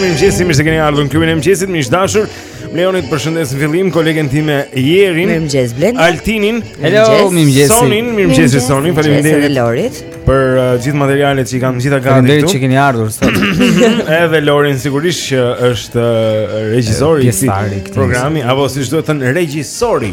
Mirëmëngjesi, mirë se keni ardhur në klubin e mëngjesit, miq të dashur. Më lejoni të përshëndes në fillim kolegen time Jerin. Mirëmëngjes Blendi. Altinin. Hello, mirëmëngjes. Sonin, mirëmëngjes Sonin. Faleminderit Lorit për uh, gjithë materialet që i kanë të gjitha gati këtu. Faleminderit që keni ardhur sot. Edhe Lorin sigurisht që është uh, regjisori i programit apo siç duhet thënë regjisori.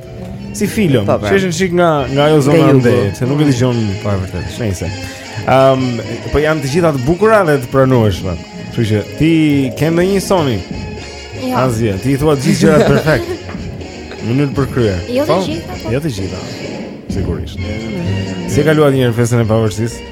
Si film, po, pra. sheshin shik nga nga ajo zona e ndej, se nuk e dëgjon pa vërtet. Nëse. Ehm, po janë të gjitha të bukura dhe të pranueshme. Kështu që ti ke ndonjë Soni? Jo. Asgjë, ti i thua të gjithë gjërat perfekt. Në mënyrë të përkryer. Jo të po? gjitha. Po. Jo të gjitha. Sigurisht. Si e kaluat njëherë festën e pavarësisë?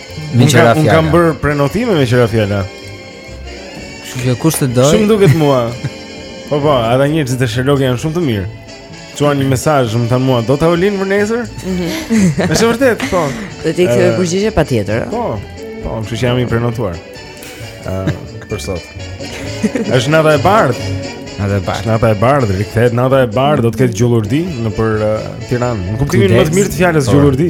Me që ra fjala Unë kam bërë prenotime me që ra fjala Kështu që, kush të dojë? Shumë më duket mua Po po, ata njerëzit e Sherlock janë shumë të mirë Çuan një mesazh, më thanë mua, do të avolinë për nesër? Mhm. Është e vërtetë, po Dhe ti ktheve përgjigje patjetër Po, po, meqë jam i prenotuar Për sot është nata e bardhë Nata e bardhë Nata e bardhë, rikthehet, nata e bardhë Do të ketë gjullurdi nëpër uh, Tiranë Në kuptimin më të mirë të fjalës gjullurdi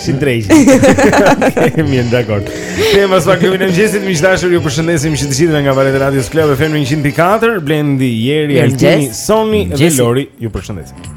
Si ndër dreq Mirë, dakord Kthehemi pas pak në klubin e mëngjesit Miq të dashur ju përshëndesim që të gjithëve nga valët e radios Club FM 104 Blendi, Jeri, Altini, Soni dhe Lori Ju përshëndesim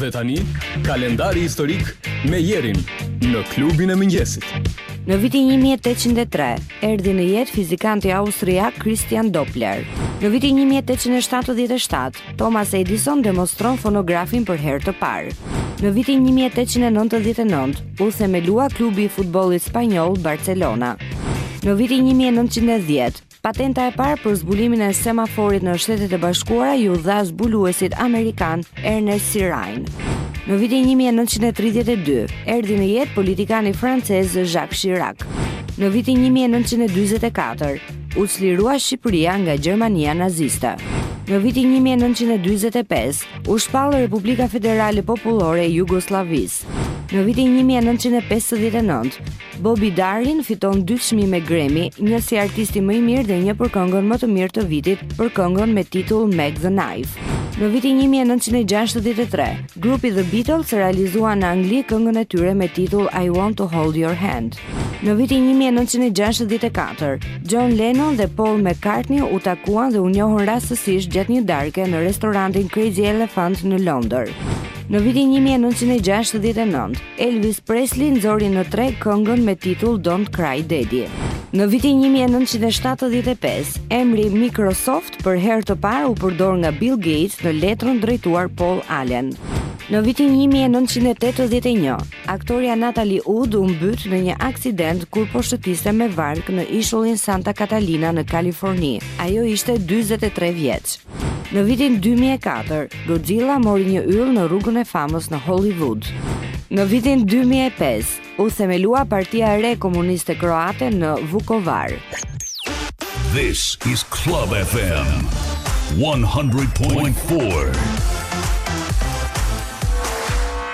Dhe tani, kalendari historik me Jerin në klubin e mëngjesit. Në vitin 1803, erdhi në jetë fizikanti austriak Christian Doppler. Në vitin 1877, Thomas Edison demonstron fonografin për herë të parë. Në vitin 1899, u themelua klubi i futbollit spanjoll Barcelona. Në vitin 1910, Patenta e parë për zbulimin e semaforit në Shtetet e Bashkuara iu dha zbuluesit amerikan Ernest Sirrine. Në vitin 1932, erdhi në jetë politikani francez Jacques Chirac. Në vitin 1944, u çlirua Shqipëria nga Gjermania naziste. Në vitin 1945, u shpall Republika Federale Popullore e Jugosllavisë. Në vitin 1959, Bobby Darin fiton dy çmime Grammy, një si artisti më i mirë dhe një për këngën më të mirë të vitit, për këngën me titull Mack the Knife. Në vitin 1963, grupi The Beatles realizuan në Angli këngën e tyre me titull I Want to Hold Your Hand. Në vitin 1964, John Lennon dhe Paul McCartney u takuan dhe u njohën rastësisht gjatë një darke në restorantin Crazy Elephant në Londër. Në vitin 1969, Elvis Presley nxori në treg këngën me titull Don't Cry Daddy. Në vitin 1975, emri Microsoft për herë të parë u përdor nga Bill Gates në letrën drejtuar Paul Allen. Në vitin 1981, aktorja Natalie Wood u mbyt në një aksident kur po shëtiste me varkë në ishullin Santa Catalina në Kaliforni. Ajo ishte 43 vjeç. Në vitin 2004, Godzilla mori një yll në rrugën e famës në Hollywood. Në vitin 2005, u themelua partia e re komuniste kroate në Vukovar. This is Club FM 100.4.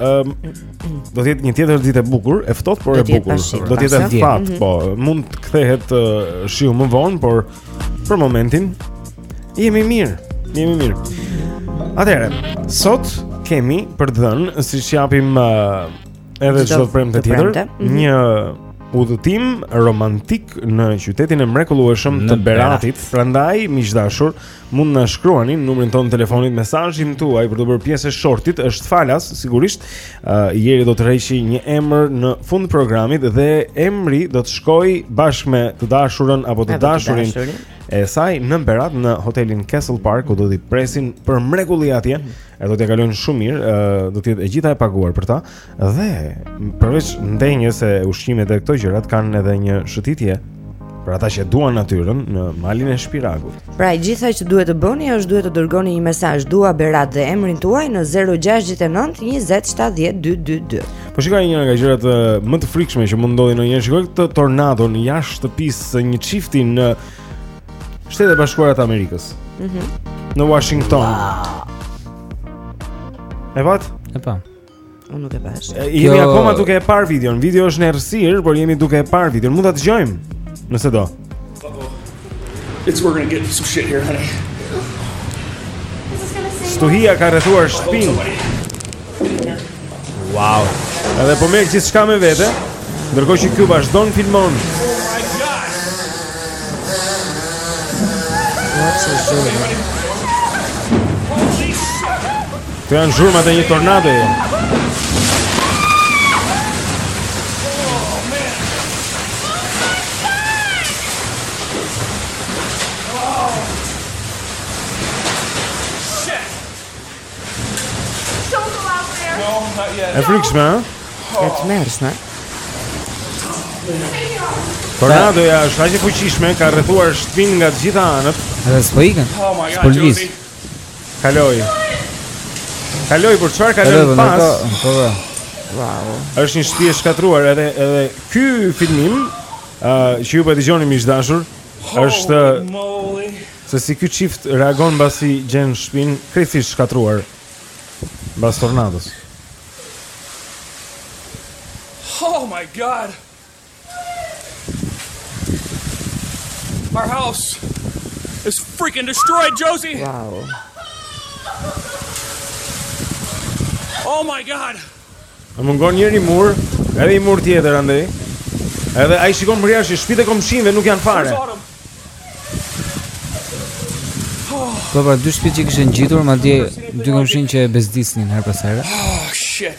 Ëm um, do të jetë një tjetër ditë e bukur, e ftohtë por e bukur. Do të jetë e fat, mhm. po. Mund të kthehet uh, shiu më vonë, por për momentin jemi mirë. Jemi mirë. Atëherë, sot kemi për të dhënë siç japim uh, edhe çdo premte tjetër, mhm. një udhëtim romantik në qytetin e mrekullueshëm të Beratit. Prandaj miq të dashur, Mund na shkruani në numrin tonë telefonit mesazhin tuaj për t'u bërë pjesë e shortit, është falas sigurisht. Uh, Jeri do të tërheqi një emër në fund të programit dhe emri do të shkojë bashkë me të dashurën apo të dashurin e saj në Berat në hotelin Castle Park ku do t'i presin për mrekulli atje. Mm -hmm. E do t'ja kalojnë shumë mirë, uh, do të jetë e gjitha e paguar për ta. Dhe përveç ndenjes e ushqimit dhe këto gjërat kanë edhe një shëtitje për ata që e duan natyrën në malin e Shpiragut. Pra e gjitha që duhet të bëni është duhet të dërgoni një mesazh dua Berat dhe emrin tuaj në 069 20 7 222. Po shikoj një nga gjërat më të frikshme që mund ndodhin në një shikoj këtë tornadon jashtë shtëpisë së një çifti në Shtetet e Bashkuara të Amerikës. Mhm. Mm në Washington. Wow. E pat? E pa. Unë nuk e pashë. Jemi Kjo... akoma duke e parë videon. Video është në errësirë, por jemi duke e parë videon. Mund ta dëgjojmë nëse do. It's we're going to get some shit here, honey. Stuhia ka rrethuar shtëpinë. Wow. Edhe po merr gjithçka me vete, ndërkohë që ky vazhdon filmon. What's oh so Këto janë zhurmat e një tornade jo. E frikshme, ha? E tmerrshme? Tornadoja është aq e fuqishme, ka rrethuar shtëpinë nga gjitha anët. Edhe s'po ikën. Oh s'po lëviz. Kaloi. Kaloi për çfarë ka lënë pas? Po, po, po. Wow. Është një shtëpi e shkatruar edhe edhe ky filmim, ë, uh, që ju po dëgjoni miq të dashur, është se si ky çift reagon mbasi gjen shtëpin krejtësisht të shkatruar mbas tornados. Oh my god. Our house is freaking destroyed, Josie. Wow. Oh my god. Më mungon njëri mur, edhe një mur tjetër andej. Edhe ai shikon përjashta shpit e komshinve nuk janë fare. Po pra, dy shpit që kishin ngjitur, madje dy komshin që e bezdisnin her pas herë. Oh, shit.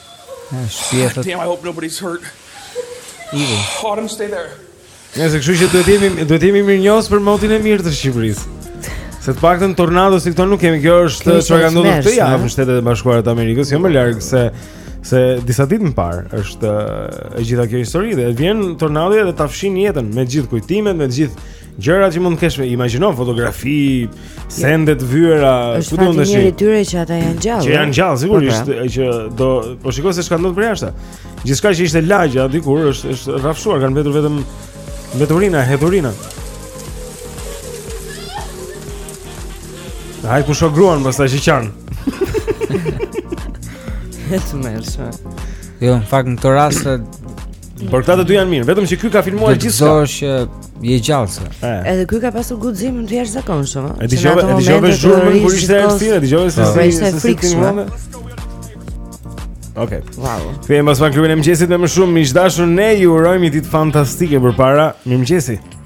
Shpjetët. Damn, I hope nobody's hurt. Ivi. Autumn, stay there. Nëse kështu që duhet të jemi duhet të jemi mirënjohës për motin e mirë të Shqipërisë. Se të paktën tornado si këto nuk kemi. Kjo është çfarë ka ndodhur këtë javë në Shtetet e Bashkuara të Amerikës, jo më larg se se disa ditë më parë është e gjitha kjo histori dhe vjen tornadoja dhe ta fshin jetën me gjithë kujtimet, me gjithë Gjërat që mund të kesh, imagjino fotografi, sende të vyera, ku do të ndeshim. Është një tyre që ata janë gjallë. Që janë gjallë, sigurisht po, pra. që do po shikoja se çka ndodh përjashta. Gjithçka që ishte lagja dikur është është rrafshuar, kanë mbetur vetëm mbeturina, hedhurina. Ai kur sheh gruan pastaj që qan. Është më shumë. Jo, në fakt në këtë rast Por këta të dy janë mirë, vetëm që ky ka filmuar gjithçka. Do të thosh je gjallë. Edhe ky ka pasur guxim të jashtëzakonshëm, ëh. E dëgjove, e dëgjove zhurmën kur ishte errësirë, e dëgjove se si, sa e frikshme. Okej. Wow. Kthehemi pas pak në klubin e mëngjesit me më shumë miq të dashur, ne ju urojmë një ditë fantastike përpara. Mirëmëngjesi.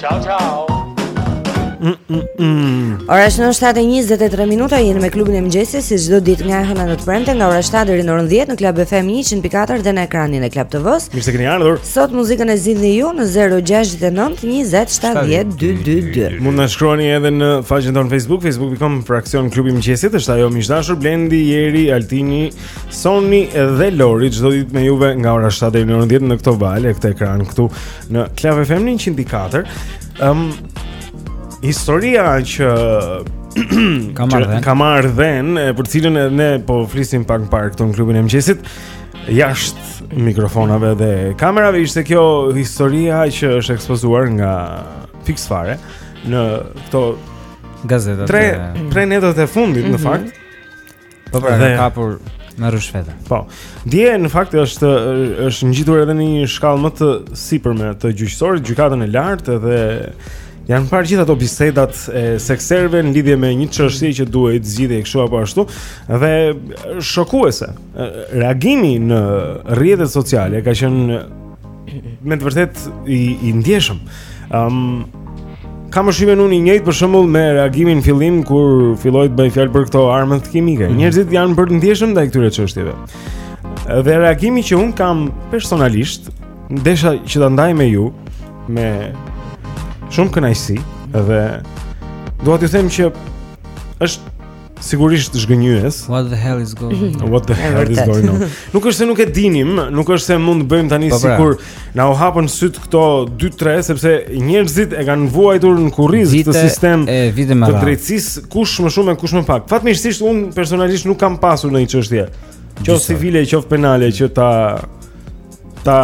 Ciao ciao. Mm, mm, mm. Ora është në 7:23 minuta, jemi me klubin e mëngjesit si çdo ditë nga e hëna në të premte nga ora 7 deri në orën 10 në Club FM 104 dhe në ekranin e Club TV-s. Mirë se keni ardhur. Sot muzikën e zgjidhni ju në 069 20 70 222. Mund na shkruani edhe në faqen tonë Facebook, facebook.com fraksion klubi i mëngjesit, është ajo miq të dashur Blendi, Jeri, Altini, Soni dhe Lori çdo ditë me juve nga ora 7 deri në orën 10 në këto valë, këtë ekran këtu. Në Club FM 104, ëm um, historia që ka marrë dhenë, ka marrë dhenë për të cilën ne po flisim pak më parë këtu në klubin e mëngjesit, jashtë mikrofonave dhe kamerave ishte kjo historia që është ekspozuar nga Fix Fare në këto gazetat. Tre tre netët e fundit mm -hmm. në mhm. fakt. Po pra, dhe... kapur me rrushfeta. Po. Dje në fakt është është ngjitur edhe në një shkallë më të sipërme të gjyqësorit, gjykatën e lartë dhe janë parë gjithë ato bisedat e sekserëve në lidhje me një çështje që duhej të zgjidhej kështu apo ashtu dhe shokuese. Reagimi në rrjetet sociale ka qenë me të vërtetë i i ndjeshëm. Ëm um, kam shihja unë i njëjtë për shembull me reagimin në fillim kur filloi të bëhej fjalë për këto armë kimike. Mm -hmm. Njerëzit janë bërë të ndjeshëm ndaj këtyre çështjeve. Dhe reagimi që unë kam personalisht, desha që ta ndaj me ju me shumë kënaqësi dhe dua t'ju them që është Sigurisht zhgënjyes. What the hell is going on? Mhm. What the hell is going on? Nuk është se nuk e dinim, nuk është se mund të bëjmë tani po, pra. sikur na u hapën sytë këto 2-3 sepse njerëzit e kanë vuajtur në kurriz këtë sistem të drejtësisë kush më shumë e kush më pak. Fatmirësisht unë personalisht nuk kam pasur ndonjë çështje, qoftë civile, qoftë penale që ta ta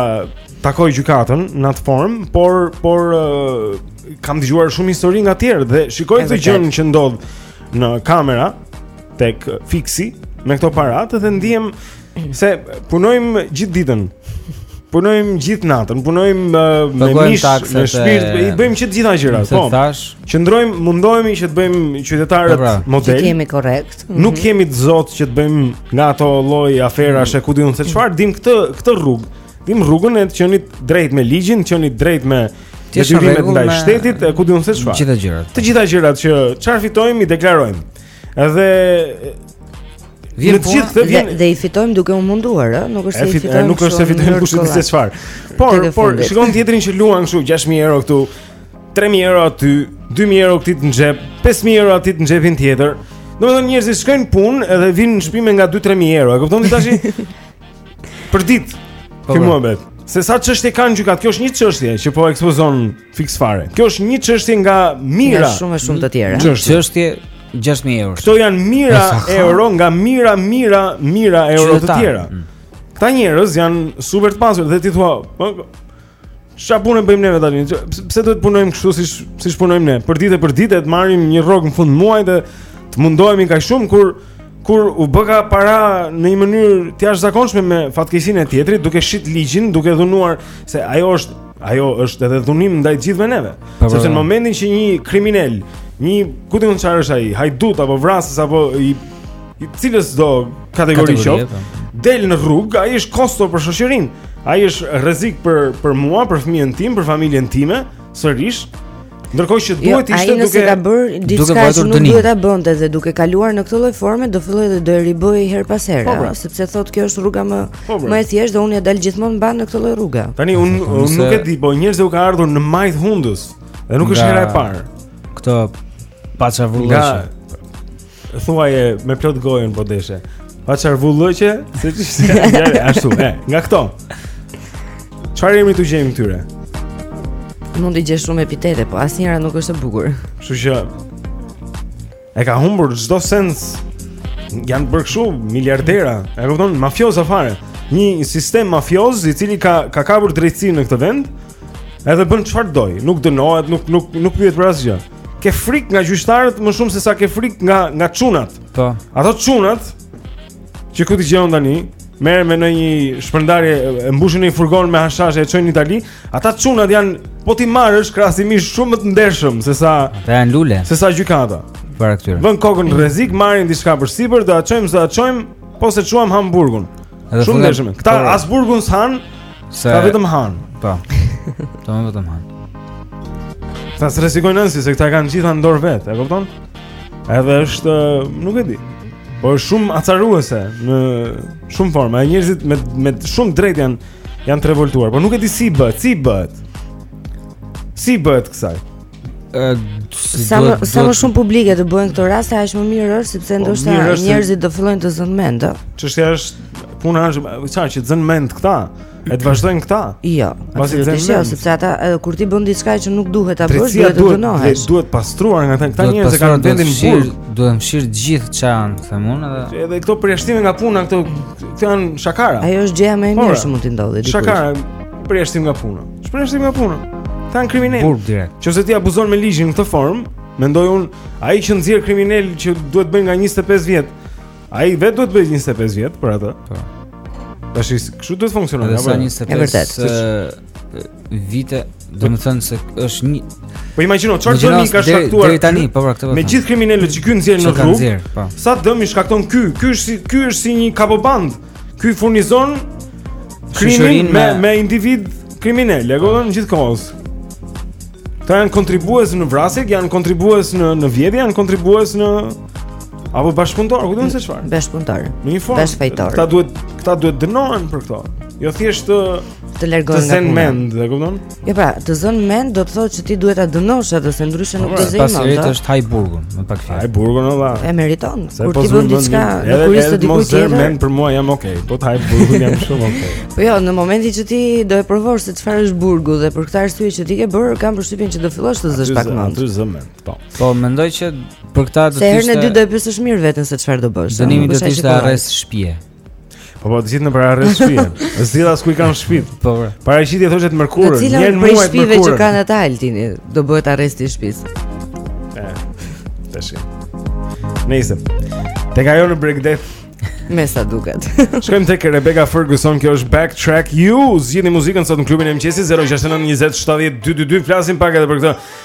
takoj gjykatën në atë formë, por por uh, kam dëgjuar shumë histori nga të tjerë dhe shikoj këtë gjënë që ndodh në kamera tek fiksi me këto paratë dhe ndihem se punojmë gjithë ditën punojmë gjithë natën, punojmë uh, me mish, me shpirt, e... i bëjmë që të gjitha gjërat, po. Qëndrojmë, mundohemi që të bëhemi qytetarët po, pra, model. Që të jemi korrekt. Mhm. Nuk jemi të zotë që të bëjmë nga ato lloj aferash e ku di unë se çfarë, dimë këtë këtë rrugë. Dimë rrugën e të qenit drejt me ligjin, të qenit drejt me detyrimet ndaj shtetit, ku di unë se çfarë. Të gjitha gjërat. Të gjitha gjërat që çfarë fitojmë i deklarojmë. Edhe Vjen po, dhe, vjen... dhe i fitojmë duke u munduar, ë, nuk është se i fitojmë. Nuk është se fitojmë kush e di se çfarë. Por, por shikon tjetrin që luan kështu 6000 euro këtu. 3000 euro aty, 2000 euro këtij në xhep, 5000 euro aty në xhepin tjetër. Domethënë njerëzit shkojnë në punë edhe vijnë në shtëpi me nga 2-3000 euro. E kupton ti tash? Për ditë. Po, Kë po. mua bet. Se sa çështje kanë gjykatat, kjo është një çështje që po ekspozon fiks fare. Kjo është një çështje nga mira. Nga shumë e shumë të tjera. Çështje 6000 euro. Këto janë mijëra euro nga mijëra mijëra mijëra euro të tjera. Mm. Këta njerëz janë super të pasur dhe ti thua, po, Çfarë pune bëjmë ne tani? Pse duhet të punojmë kështu si siç punojmë ne? Për ditë për ditë të marrim një rrogë në fund të muajit dhe të mundohemi kaq shumë kur kur u bëkan para në një mënyrë të jashtëzakonshme me fatkeqësinë e tjetrit, duke shit ligjin, duke dhunuar se ajo është ajo është edhe dhunim ndaj të gjithëve neve. Po, po, Sepse në po. momentin që një kriminel, një ku di unë çfarë është ai, hajdut apo vrasës apo i cilësdo kategori qoftë, po. del në rrugë, ai është kosto për shoqërinë. Ai është rrezik për për mua, për fëmijën tim, për familjen time, sërish. Ndërkohë që jo, duhet jo, ishte duke ka bër diçka që nuk duhet ta bënte dhe duke kaluar në këtë lloj forme do filloj dhe do e ribëj herë pas here, po, pra. sepse thotë kjo është rruga më po, pra. më e thjeshtë dhe unë ia dal gjithmonë mbanë në këtë lloj rruge. Tani unë un, nuk e di, po njerëzve u ka ardhur në majë të hundës dhe nuk është hera e parë. Këtë paçavure. Thuaje me plot gojën po deshe. Paçavure, se ç'është ashtu, e, nga këto. Çfarë emri t'u gjejmë këtyre? Mund të gjesh shumë epitete, po asnjëra nuk është e bukur. Kështu që e ka humbur çdo sens. Janë bërë kështu miliardera, e kupton, mafioza fare. Një sistem mafioz i cili ka ka kapur drejtësinë në këtë vend. Edhe bën çfarë të dojë, nuk dënohet, nuk nuk nuk pyet për asgjë. ke frikë nga gjyqtarët më shumë se sa ke frikë nga nga çunat. Po. Ato çunat që këtu dëgjojmë tani, merren me ndonjë shpërndarje, e mbushin një furgon me hashash e çojnë në Itali, ata çunat janë po t'i marrësh krahasimisht shumë më të ndershëm se sa ata janë lule. Se sa gjykata. Para këtyre. Vënë kokën në rrezik, marrin diçka përsipër, do ta çojmë, do ta çojmë, po s'e çuam hamë burgun. Edhe shumë ndershëm. Këta po, as burgun s'han, se këta vetëm han. Po. Domethënë vetëm han. Këta s'rrezikojnë në thelb, se këta kanë gjitha në dorë vetë, e kupton? Edhe është, nuk e di Po është shumë acaruese në shumë forma E njerëzit me, me shumë të drejtë janë, janë të revoltuar Po nuk e di si i bëhet, si i bëhet Si i bëhet kësaj sa më sa më shumë publike të bëhen këto raste aq më mirë është sepse po, ndoshta njerëzit do fillojnë të zënë mend. Çështja është puna është çfarë që zënë mend këta. E të vazhdojnë këta? Jo, pasi të zënë mend. Sepse ata edhe kur ti bën diçka që nuk duhet ta bësh, duhet të dënohesh. Duhet duhet pastruar nga këta njerëz që kanë vendin në burg. Duhet fshirë të gjithë ça them unë edhe. Edhe këto përjashtime nga puna këto janë shakara. Ajo është gjëja më e mirë po, që mund të ndodhi diku. Shakara, përjashtim nga puna. S'përjashtim nga puna. Këta janë kriminelë. Burg direkt. Qoftë se ti abuzon me ligjin në këtë formë, mendoj unë, ai që nxjerr kriminelë që duhet bëj nga 25 vjet. Ai vetë duhet bëj 25 vjet për atë. Po. Tash kështu duhet funksionojë. Edhe sa 25. Është vërtet. Vite, domethënë se është një Po imagjino çfarë dëmi ka shkaktuar deri tani, po pra këtë. Me gjithë kriminelët që ky nxjerr në rrugë. Po. Sa dëmi shkakton ky? Ky është si ky është si një kapobandë. Ky furnizon krimin me me individë kriminelë, e kupton gjithë kohës. Këta janë kontribues në vrasje, janë kontribues në në vjedhje, janë kontribues në apo bashkëpunëtor, ku di unë se çfarë. Bashkëpunëtor. Në një formë. Bashkëfajtor. Këta duhet, këta duhet dënohen për këto. Jo thjesht të të largohen nga puna. Të zënë mend, e kupton? E pra, të zënë mend do të thotë që ti duhet ta dënosh atë se ndryshe nuk do të zërë mend. Pasi vetë është haj burgun, më pak fjalë. Haj burgun ova. E meriton. Se kur po ti bën diçka, edhe kur ishte diku tjetër. Mos zën mend për mua jam okay. Po të haj burgun jam shumë okay. Po jo, në momentin që ti do e provosh se çfarë është burgu dhe për këtë arsye që ti ke bërë, kam përshtypjen që do fillosh të zësh pak mend. Aty zë mend. Po. Po mendoj që për këtë do të ishte. Se herën e dytë do e pyesësh mirë veten se çfarë do bësh. Dënimi do të ishte arrest shtëpie. Po po gjithë në për arrest shtëpie. Zgjidha as ku i kanë shtëpitë. Po po. Para gjithë thoshë të mërkurën, një muaj të shtëpive që kanë ata Altini, do bëhet arresti i shtëpisë. Eh. Tash. Nëse. Te ka në break death. Me sa duket. Shkojmë tek Rebecca Ferguson, kjo është Backtrack You. Zgjidhni muzikën sot në klubin e mëngjesit 069 20 70 222. Flasim pak edhe për këtë.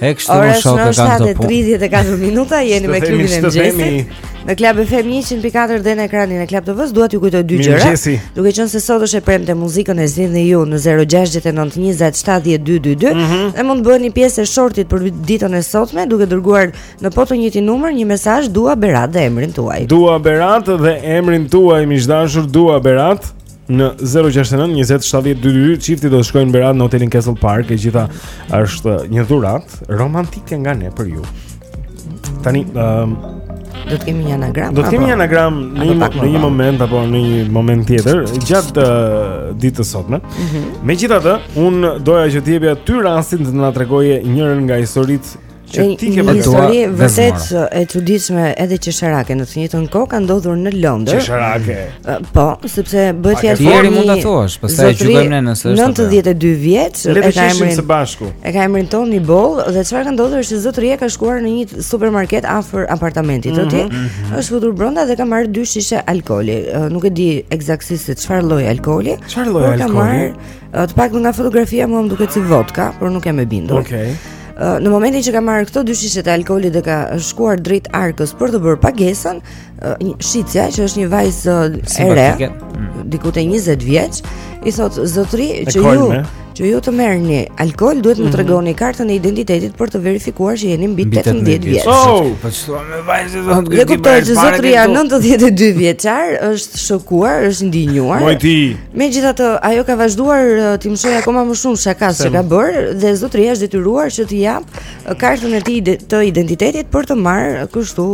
E kështu më shoh të kanë të punë. Ora është 9 e 34 minuta, jeni me klubin e mëngjesit. Në Club FM 104 dhe në ekranin e Club TV-s dua t'ju kujtoj dy gjëra. Duke qenë se sot është e premte muzikën e zgjidhni ju në 069 20 70 222 mhm. dhe mund të bëheni pjesë e shortit për ditën e sotme duke dërguar në po të njëjtin numër një mesazh dua Berat dhe emrin tuaj. Dua Berat dhe emrin tuaj miq të dashur dua Berat. në 069 20 70 222 çifti do të shkojë në Berat në hotelin Castle Park e gjitha është një dhuratë romantike nga ne për ju tani um, do të kemi një anagram do të kemi një anagram në një, në një moment apo në një moment tjetër gjatë uh, ditës së sotme mm -hmm. megjithatë unë doja që të jepja ty rastin të na tregoje njërën nga historitë Që ti ke një histori vërtet e çuditshme edhe qesharake në të njëjtën kohë ka ndodhur në Londër. Qesharake. Po, sepse bëhet fjalë për një. mund ta thuash, pastaj e gjykojmë ne nëse është. 92 vjeç, e ka emrin së bashku. E ka emrin Tony Ball dhe çfarë ka ndodhur është se zotëria ka shkuar në një supermarket afër apartamentit të tij. Mhm, mhm. Është futur brenda dhe ka marrë dy shishe alkooli. Nuk e di eksaktësisht se çfarë lloj alkooli. Çfarë lloj alkooli? Të paktën nga fotografia mua më duket si vodka, por nuk jam e bindur. Okej. Okay. Në momentin që ka marrë këto dy shishe të alkoolit dhe ka shkuar drejt arkës për të bërë pagesën, shitësja që është një vajzë e re, mm. diku te 20 vjeç, i thotë zotëri që ju që ju të merrni alkool duhet të mm. tregoni kartën e identitetit për të verifikuar që jeni mbi 18 vjeç. Oh, po çfarë me vajzë do të gjej? Zotëria 92 vjeçar është shokuar, është indinjuar. Moj ti. Megjithatë, ajo ka vazhduar uh, t'i mëshojë akoma më shumë shakasë që ka bërë dhe zotëria është detyruar që t'i japë uh, kartën e tij të identitetit për të marrë uh, kështu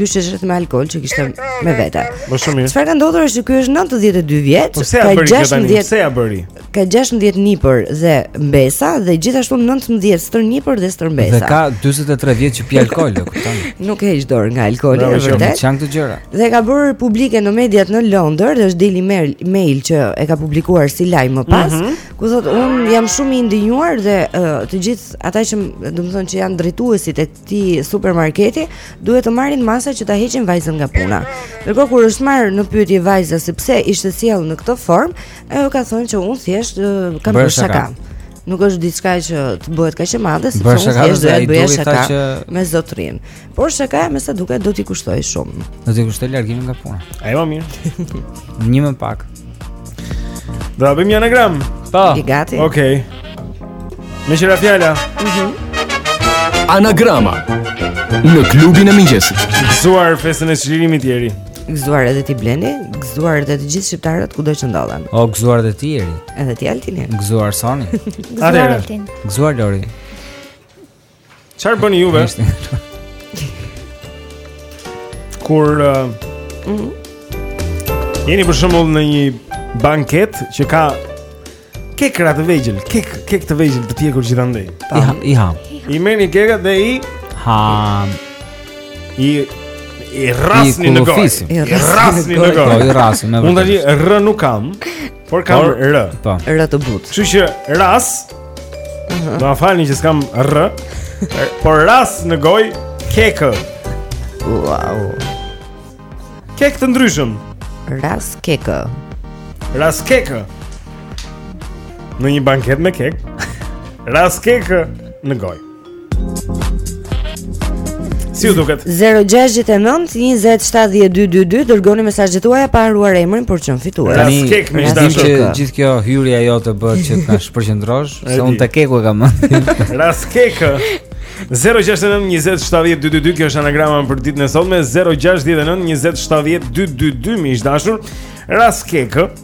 dy shishet me alkool që kishte me vete. Më shumë mirë. Çfarë ka ndodhur është që ky është 92 vjeç, po ka 16 se ja bëri. Ka 16 nipër dhe mbesa dhe gjithashtu 19 stërnipër dhe stërmbesa. Dhe ka 43 vjet që pi alkool, e kupton? Nuk e heq dorë nga alkooli, është vërtet. Çan këto gjëra. Dhe ka bërë publike në mediat në Londër, është Daily Mail, Mail që e ka publikuar si lajm më pas, mm -hmm. ku thotë un jam shumë i indinjuar dhe uh, të gjithë ata që do të thonë që janë drejtuesit e këtij supermarketi duhet të marrin masa që ta heqin vajzën nga puna. Ndërkohë kur është marrë në pyetje vajza se pse ishte sjell në këtë formë, ajo ka thënë që un thjesht uh, kam bërë shaka. shaka nuk është diçka që të bëhet kaq e madhe, sepse unë thjesht doja të bëja shaka që... me zotrin. Por shakaja me sa duket do t'i kushtoj shumë. Do t'i kushtoj largimin nga puna. Ai më mirë. Një më pak. Do të bëjmë një anagram. Po. I gati. Okej. Okay. Me qira fjala. Mhm. Anagrama në klubin e mëngjesit. Gëzuar festën e çlirimit Eri. Gëzuar edhe ti Blendi, gëzuar edhe të gjithë shqiptarët kudo që ndodhen. O gëzuar edhe ti Eri. Edhe ti Altini. Gëzuar Soni. gëzuar Altin. Gëzuar Lori. Çfarë bëni juve? Kur uh, mm. jeni për shembull në një banket që ka kekra të vegjël, kek, kek të vegjël të pjekur gjithandej. I ha, i ha. I merrni kekat dhe i ha. I i rrasni në gojë. I rrasni në gojë. Po, I rrasni në gojë. Unë tani rr nuk kam. Por kam Por, R. Po. R të butë. Kështu që ras. Uh -huh. Do ma falni që s'kam R. Por ras në gojë kekë. Wow. Kekë të ndryshëm. Ras kekë. Ras kekë. Në një banket me kekë. Ras kekë në gojë. Si ju duket? 0692070222 dërgoni mesazhet tuaja pa harruar emrin për të qenë fitues. Tani kek më dashur. Që gjithë kjo hyrja jote bëhet që të na shpërqendrosh, se unë te keku e kam. Ras kek. 0692070222 kjo është anagrama për ditën e sotme 0692070222 miq të dashur. Ras kek.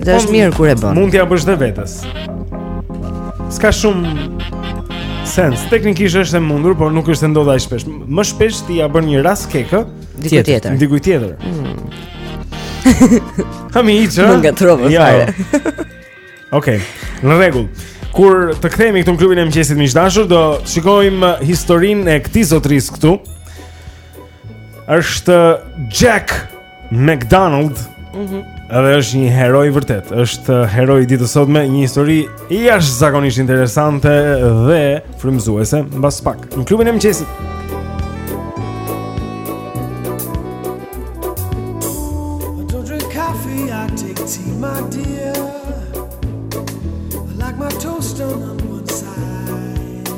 Dhe është mirë kur e bën. Mund t'ja bësh dhe vetes. S'ka shumë sens. Teknikisht është e mundur, por nuk është se ndodh aq shpesh. Më shpesh ti ja bën një ras kekë dikujt tjetër. Dikujt tjetër. Mm. Hami iç. Nuk e provova jo. fare. Okej. Në rregull. Kur të kthehemi këtu në klubin e mëngjesit miq të dashur, do shikojmë historinë e këtij zotërisë këtu. Është Jack McDonald. Mhm. Mm edhe është një hero i vërtetë. Është uh, hero i ditës sot me një histori jashtëzakonisht interesante dhe frymëzuese. Mbas pak në klubin e mëngjesit.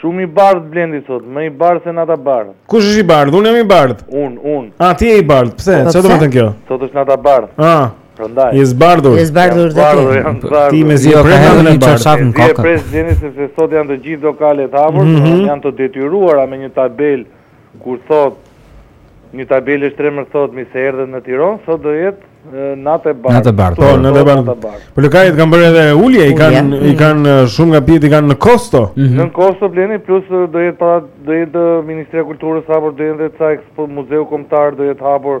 Shumë i bardhë Bledi sot, më i bardhë se nata bardhë. Kush është i bardhë? Unë jam i bardhë. Unë, unë. Ah, ti je i bardhë? Pse? Po, Çfarë do të thotë kjo? Sot është nata bardhë. Ah. Prandaj. Je zbardhur. Je zbardhur dhe ti. Ti me zi jo, pres natën e bardhë. Ti e pret Bledi sepse sot janë të gjithë lokalet hapur, mhm. janë të detyruara me një tabelë Ku thotë, një tabelë e shtrembër thotë mirë se erdhët në Tiranë, sot do jetë natë e bardhë. Natë e bardhë. Po, natë e bardhë. Po lokalet kanë bërë edhe ulje, i kanë mm. i kanë shumë nga pijet i kanë në kosto. Mm -hmm. Në kosto Bledi, plus do jetë para do jetë Ministria e Kulturës hapur, do jetë edhe ca ekspo muzeu kombëtar do jetë hapur.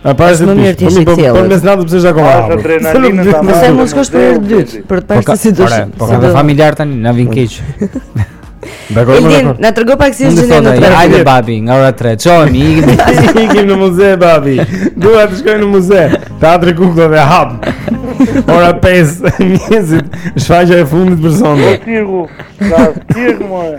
A pa është më mirë ti si ti. Po mes natës pse është akoma hapur? Adrenalinë ta marr. Se mos shkosh për herë të dytë për të parë se si do. Po ka familjar tani na vin keq. Dakor. Eldin, na trego pak si është në tre. Hajde babi, nga ora 3. Çohemi, ikim. Ikim në muze babi. Dua të shkoj në muze. Teatri Kukullave hap. Ora 5 njëzit Shfaqja e fundit për sonte Cirku Cirku more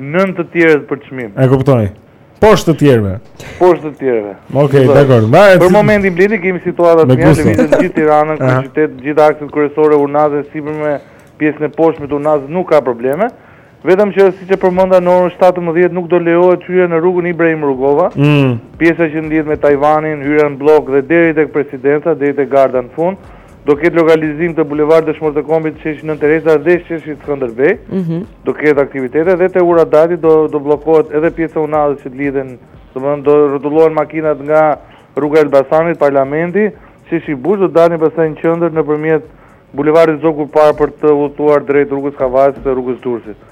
Nën të tjerët për çmim. E kuptoj. Poshtë të tjerëve. Poshtë të tjerëve. Okej, okay, dakor. Mbahet. Për momentin Bledi kemi situata të mira, lëvizjen gjithë Tiranën, kryeqytet, gjithë akset kryesore, unazën e sipërme, pjesën e poshtme të unazës nuk ka probleme. Vetëm që siç e përmenda në orën 17 nuk do lejohet hyrja në rrugën Ibrahim Rugova. Mm. Pjesa që lidhet me Tajvanin, hyrja në bllok dhe deri tek presidenca, deri tek garda në fund. Do ketë lokalizim te Bulevardi Dëshmorët e Kombit, sheshi Nënë Tereza dhe sheshi Skënderbej. Mhm. Do ketë aktivitete dhe te ura Dajti do do bllokohet edhe pjesa unazës që të lidh, domethënë do rrotullohen makinat nga rruga Elbasanit, Parlamenti, George Bush do dalin pastaj në qendër nëpërmjet Bulevardit Zogu i Parë për të udhëtuar drejt rrugës Kavajës dhe rrugës Durrësit.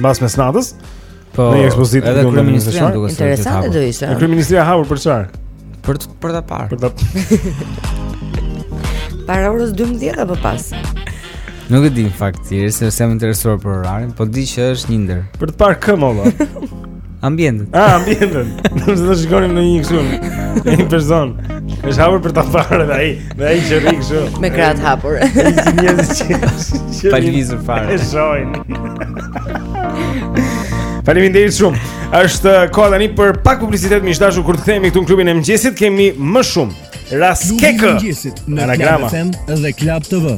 Mbas mesnatës. Po. Një ekspozitë do të ishte shumë interesante do ishte. Kryeministria hapur për çfarë? Për të për ta parë. Për ta. Para orës 12 apo pas? Nuk e di në fakt, thjesht s'e jam interesuar për orarin, po di që është një ndër. Për të parë këmbë. Ambientet. Ah, ambientet. Do të shikonim ndonjë kështu. Ndonjë person. Është hapur për ta parë dhe ai, dhe ai që rri kështu. Me krahët hapur. Si njerëz që që pa lëvizur fare. E shohin. Faleminderit shumë. Është koha tani për pak publicitet miq të dashur, kur të kthehemi këtu në klubin e mëngjesit kemi më shumë. Raskekë. Club FM dhe Club TV.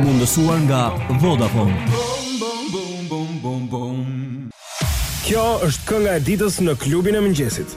Mundësuar nga Vodafone. Kjo është kënga e ditës në klubin e mëngjesit.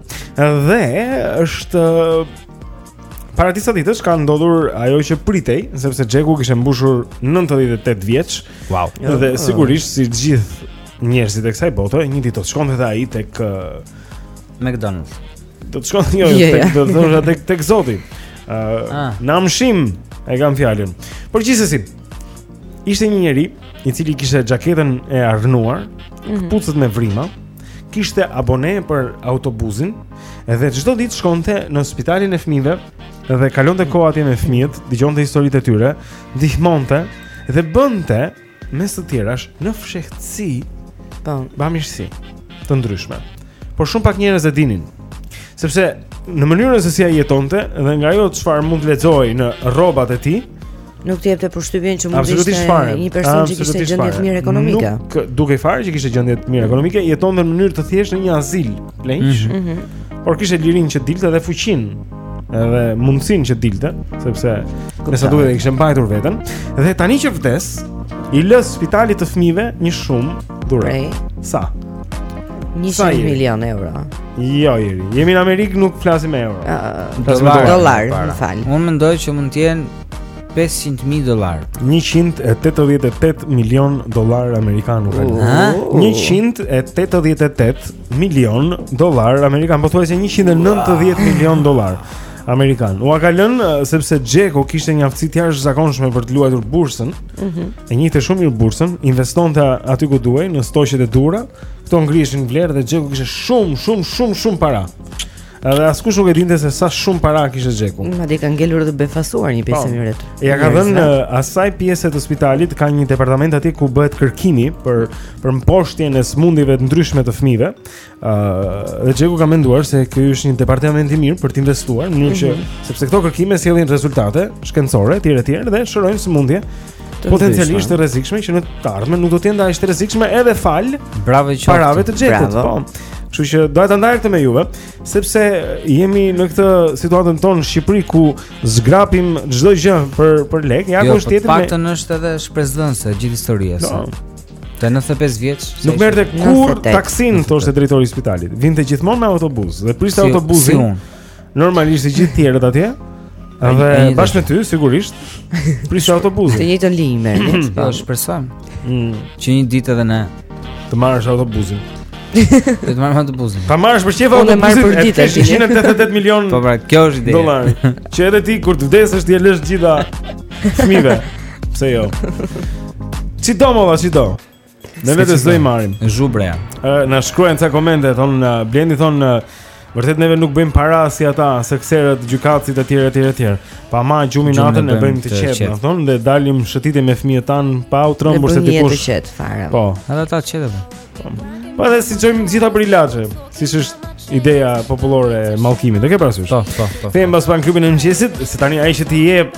Dhe është para disa ditësh ka ndodhur ajo që pritej, sepse Xheku kishte mbushur 98 vjeç. Wow. Dhe sigurisht si ç' gjithë njerëzit e kësaj bote, një ditë do të shkonte ai tek uh, McDonald's. Do të shkonte jo, yeah, tek do të thosha tek tek Zoti. Uh, ah. Në amshim e kam fjalën. Por gjithsesi ishte një njeri i cili kishte xhaketën e arnuar, mm -hmm. këpucët me vrima, kishte abone për autobuzin dhe çdo ditë shkonte në spitalin e fëmijëve dhe kalonte kohë atje me fëmijët, dëgjonte historitë e tyre, ndihmonte dhe bënte mes të tjerash në fshehtësi bamirësi të ndryshme. Por shumë pak njerëz e dinin. Sepse në mënyrën se si ai jetonte dhe nga ajo çfarë mund të lexohej në rrobat e tij, Nuk të jepte përshtypjen që mund të ishte një person që kishte gjendje të mirë ekonomike. Nuk dukej fare që kishte gjendje të mirë ekonomike, jetonte në mënyrë të thjeshtë në një azil pleqsh. Mm -hmm. Por kishte lirinë që dilte dhe fuqinë edhe mundësinë që dilte, sepse me sa duket e kishte mbajtur veten. Dhe tani që vdes, i lë spitalit të fëmijëve një shumë dhuratë. Sa? 100 milion euro. Jo, jemi në Amerikë, nuk flasim euro. Uh, dollar, dollar, më fal. Unë mendoj që mund të jenë 500 mijë dollar. 188 milion dollar amerikan u vënë. 188 milion dollar amerikan, po thuajse 190 milion dollar amerikan. Ua ka lënë eh, sepse Xheku kishte një aftësi të jashtëzakonshme për të luajtur bursën. Ëh. Mhm. E njihte shumë mirë bursën, investonte aty ku duhej, në stoqet e duhura. Këto ngriheshin në vlerë dhe Xheku kishte shumë, shumë, shumë, shumë para. Edhe askush nuk e dinte se sa shumë para kishte Xheku. Madje ka ngelur edhe befasuar një po. pjesë e mirë. Ia ka dhënë eh, asaj pjese të spitalit ka një departament aty ku bëhet kërkimi për për mposhtjen e sëmundjeve të ndryshme të fëmijëve. Ëh, uh, dhe Xheku ka menduar se ky është një departament i mirë për të investuar, në mënyrë që mm -hmm. sepse këto kërkime sjellin rezultate shkencore etj etj dhe shërojnë sëmundje potencialisht të rrezikshme që në të ardhmen nuk do të jenë dhe aq të rrezikshme edhe falë. Bravo i qoftë. Parave të Xhekut, po. Kështu që doja ta ndaja këtë me juve, sepse jemi në këtë situatën tonë në Shqipëri ku zgrapsim çdo gjë për për lek, ja jo, kush tjetër. Jo, në fakt me... është edhe shpresëdhënëse gjithë historia. Po. Te 95 vjeç. Nuk merrte kurrë taksin, thoshte drejtori i spitalit. Vinte gjithmonë me autobus dhe priste si, autobusin. Si Normalisht si gjithë të tjerët atje. Dhe bashkë me ty, sigurisht, priste autobuzin. Të njëjtën linjë merr, po shpresojmë që një ditë edhe ne. Të marrësh autobuzin. Të marrësh autobuzin. Ta marrësh për qejf autobuzin, e të kesh 188 milion dollar. Po pra, kjo është ideja. Dollar. Që edhe ti, kur të vdesësh t'ia lësh të gjitha fëmijëve. Pse jo. Qito, mova, qito. Ne vetë s'do i marrim. Zhubreja. Ë na shkruajnë ca komente, thonë Blendi thonë vërtet neve nuk bëjmë para si ata, sekserët, gjykatësit etj etj etj. Po ama gjumin natën e bëjmë të qetë, na thonë dhe dalim shëtitje me fëmijët tanë pa u trembur se dikush. Të qetë fare. Po. Ata të qetë. Po. Po dhe s'i çojmë gjitha për ilaçe, siç është ideja popullore e mallkimit. E ke parasysh? Po, po, po. Them paska parë klubin e mëngjesit, se tani ai që ti jep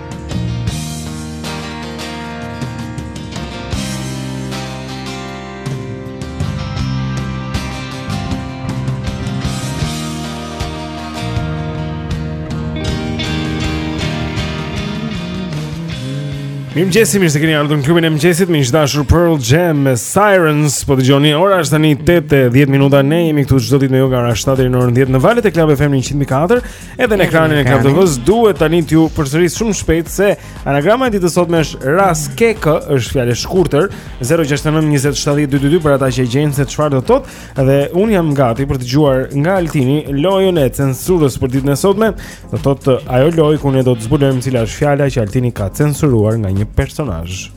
Mirëmëngjesi, mirë se keni ardhur në klubin e mëngjesit, miq të dashur Pearl Jam me Sirens, po dëgjoni, ora është tani 8 e 10 minuta, ne jemi këtu çdo ditë me ju nga ora 7 në orën 10 në valët e Club FM 100.4, Edhe në ekranin e Klan TV-së duhet tani t'ju përsëris shumë shpejt se anagrama e ditës së sotme është Ras KK, është fjalë e shkurtër 0692070222 për ata që e gjejnë se çfarë do të thotë dhe unë jam gati për të dëgjuar nga Altini lojën e censurës për ditën e sotme. Do thotë ajo lojë ku ne do të zbulojmë cila është fjala që Altini ka censuruar nga një personazh.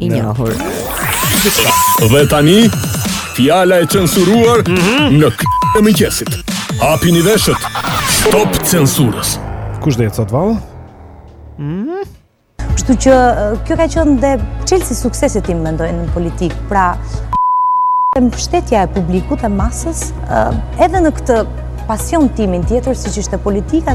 I njohur. Dhe tani, fjala e censuruar mm -hmm. në klubin e mëngjesit. Hapini veshët, stop censurës. Kush do jetë sot vallë? Mm Kështu që, kjo ka qenë dhe çelësi i suksesit tim, mendoj në politikë, pra, mbështetja e publikut e masës, edhe në këtë pasion timin tjetër, siç ishte politika,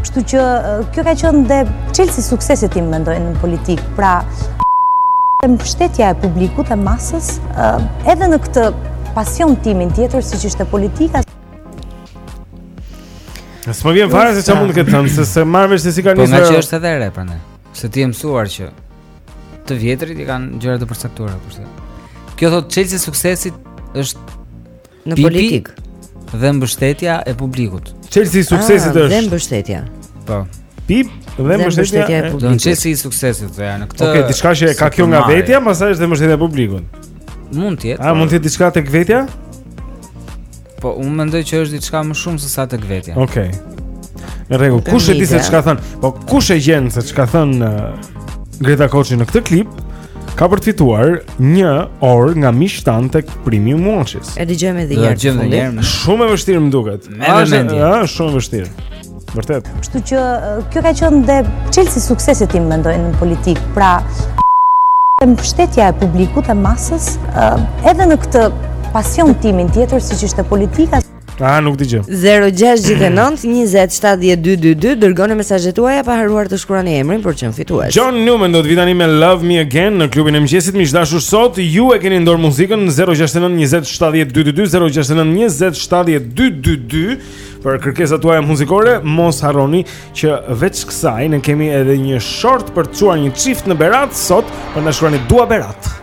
Kështu që kjo ka qenë dhe çelësi i suksesit tim mendoj në politikë, pra mbështetja e publikut e masës edhe në këtë pasion timin tjetër siç ishte politika. S'më vjen fare se çfarë mund të ketë thënë, se s'e marr vesh se si ka nisur... Po ngaqë është edhe e re, pra, se ti je mësuar që të vjetrit i kanë gjëra të përsektuar, kështu. Kjo thotë çelësi i suksesit është Në politikë. Dhe mbështetja e publikut. Çelësi i suksesit ah, është. Dhe mbështetja. Po. Pip dhe mbështetja e publikut. Do çelësi i suksesit thoya në këtë. Okej, diçka që ka kjo nga vetja, pastaj është dhe mbështetja e publikut. Mund të jetë. A mund të jetë diçka tek vetja? Po, unë mendoj që është diçka më shumë se sa tek vetja. Okej. Në rregull, kush e di se ç'ka thënë? Po kush e gjen se ç'ka thënë uh, Greta Koçi në këtë klip? ka për të fituar një orë nga miqtë tanë tek Premium Watches. E dëgjojmë edhe një herë. Shumë e vështirë më duket. Është është shumë e vështirë. Vërtet. Kështu që kjo ka qenë dhe çelësi i suksesit tim mendoj në politikë. Pra, mbështetja e publikut e masës edhe në këtë pasion timin tjetër siç ishte politika A, nuk di gjë 0-6-9-27-12-22 Dërgoni mesazhet tuaja pa harruar të shkruani emrin për të qenë fitues John Newman do t'vijë tani me Love Me Again në klubin e mëngjesit Miq të dashur sot, ju e keni në dorë muzikën 0-6-9-27-12-22 0-6-9-27-12-22 Për kërkesat tuaja muzikore, mos harroni që veç kësaj Ne kemi edhe një short për të çuar një çift në Berat Sot, pra na shkruani dua Berat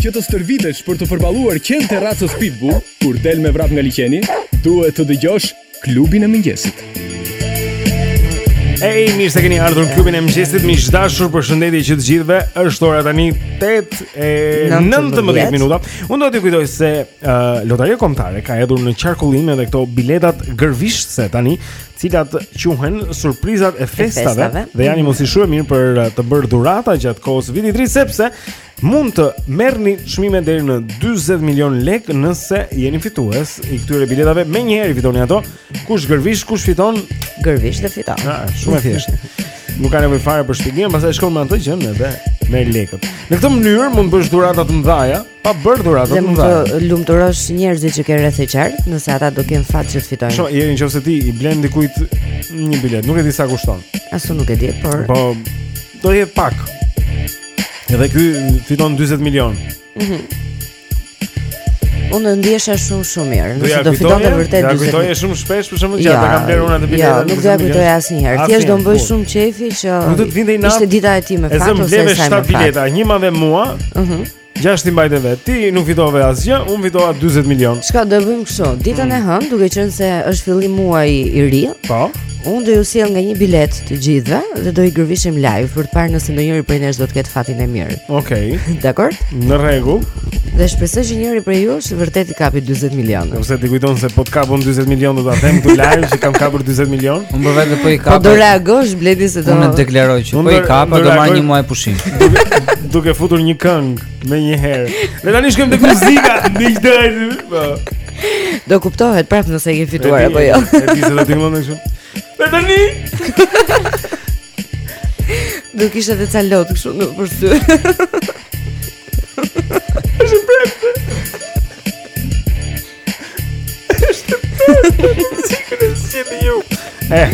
Që të stërvitesh për të përballuar qen të racës pitbull, kur del me vrap nga liqeni, duhet të dëgjosh klubin e mëngjesit. Ej, mirë se keni ardhur në klubin e mëngjesit, miq të dashur, përshëndetje që të gjithëve. Është ora tani 8 e 19 minuta. Unë do t'ju kujtoj se Uh, Lotaria Kombëtare ka hedhur në qarkullim edhe këto biletat gërvishtëse tani, të cilat quhen surprizat e festave, festave. dhe janë mundësi shumë mirë për uh, të bërë dhurata gjatë kohës së vitit të ri sepse mund të merrni çmime deri në 40 milion lekë nëse jeni fitues i këtyre biletave. Menjëherë fitoni ato. Kush gërvisht, kush fiton? Gërvisht dhe fito. Ah, shumë e thjeshtë. Nuk ka nevojë fare për shpjegim, pastaj shkon me ato gjënë edhe me lekët. Në këtë mënyrë mund të bësh dhurata të mëdha, pa bërë dhurata të mëdha. Dhe mund të lumturosh njerëzit që ke rreth e qark, nëse ata do kenë fat që të fitojnë. Shiko, Jeri nëse ti i blen dikujt një biletë, nuk e di sa kushton. As unë nuk e di, por po do jetë pak. Edhe ky fiton 40 milion. Mhm. Mm Unë do ndihesha shumë shumë mirë, nëse do fitonte vërtet 40. Do ja kujtoje shumë shpesh për shkakun që ta kam blerë unë atë biletë. Jo, nuk do ja kujtoj asnjëherë. Thjesht do m'bëhej shumë qejfi që ishte dita e tij me fat ose sa më fat. Është vinte një bileta, një ma dhe mua. Mhm. Gjashtë i mbajte vetë, ti nuk fitove asgjë, unë fitova 40 milion Shiko do e bëjmë kështu, ditën mm. e hënë duke qenë se është fillim muaji i ri Po Unë do ju sjell nga një biletë të gjithëve dhe do i gërvishtim live për të parë nëse ndonjëri prej nesh do të ketë fatin e mirë. Okej. Dakord? Në rregull. Dhe shpresoj që njëri prej jush Të vërtet t'i kapi 40 milion. Nëse ti kujton se po t'i kap unë 40 milion do ta them këtu live se kam kapur 40 milion. Unë po vetë po i kap. Po do reagosh Bledi se do. Unë deklaroj që po i kap, do marr një muaj pushim. Duke futur një këngë menjëherë. Ne tani shkojmë tek muzika, miq të dashur. Po. Do kuptohet prap nëse e ke fituar apo jo. E di se do të më ndonjë. Ne tani. Do kishte të ca lot kështu në përfyr. Është prap. Është prap. Eh.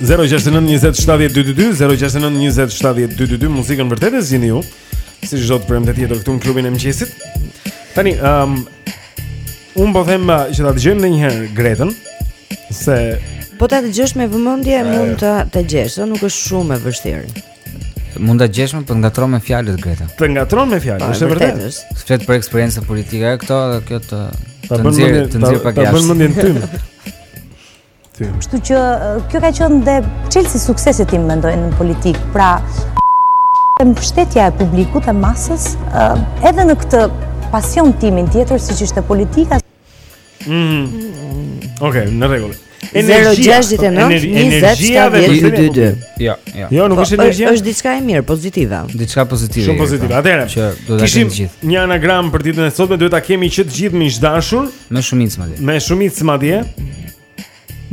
069 20 70 222 069 20 70 222 Muzikën vërtet e zgjidhni ju Si çdo të premte tjetër këtu në klubin e mëngjesit Tani, um, unë po them uh, që ta dëgjojmë edhe një herë Gretën Se... Po ta dëgjosh me vëmendje e mund ta gjesh, nuk është shumë e vështirë Mund ta gjesh më, po të ngatërron me fjalët Greta. Të ngatërron me fjalët, është e vërtetë. Flet për eksperiencën politike këto dhe kjo të të nxjerr të nxjerr pak jashtë. Ta bën mendjen ty. Ty. Kështu që kjo ka qenë dhe çelësi i suksesit tim mendoj në politikë. Pra, mbështetja e publikut e masës edhe në këtë pasion timin tjetër siç ishte politika Mhm. Mm Okej, okay, në rregull. Energjia 69 energjia dhe energjia. Jo, jo. Jo, nuk po, është energjia. Është diçka e mirë, pozitive. Diçka pozitive. Shumë pozitive. Atëherë, kishim një anagram për ditën e sotme duhet ta kemi që të gjithë miq të dashur, me shumicë madje. Me shumicë madje.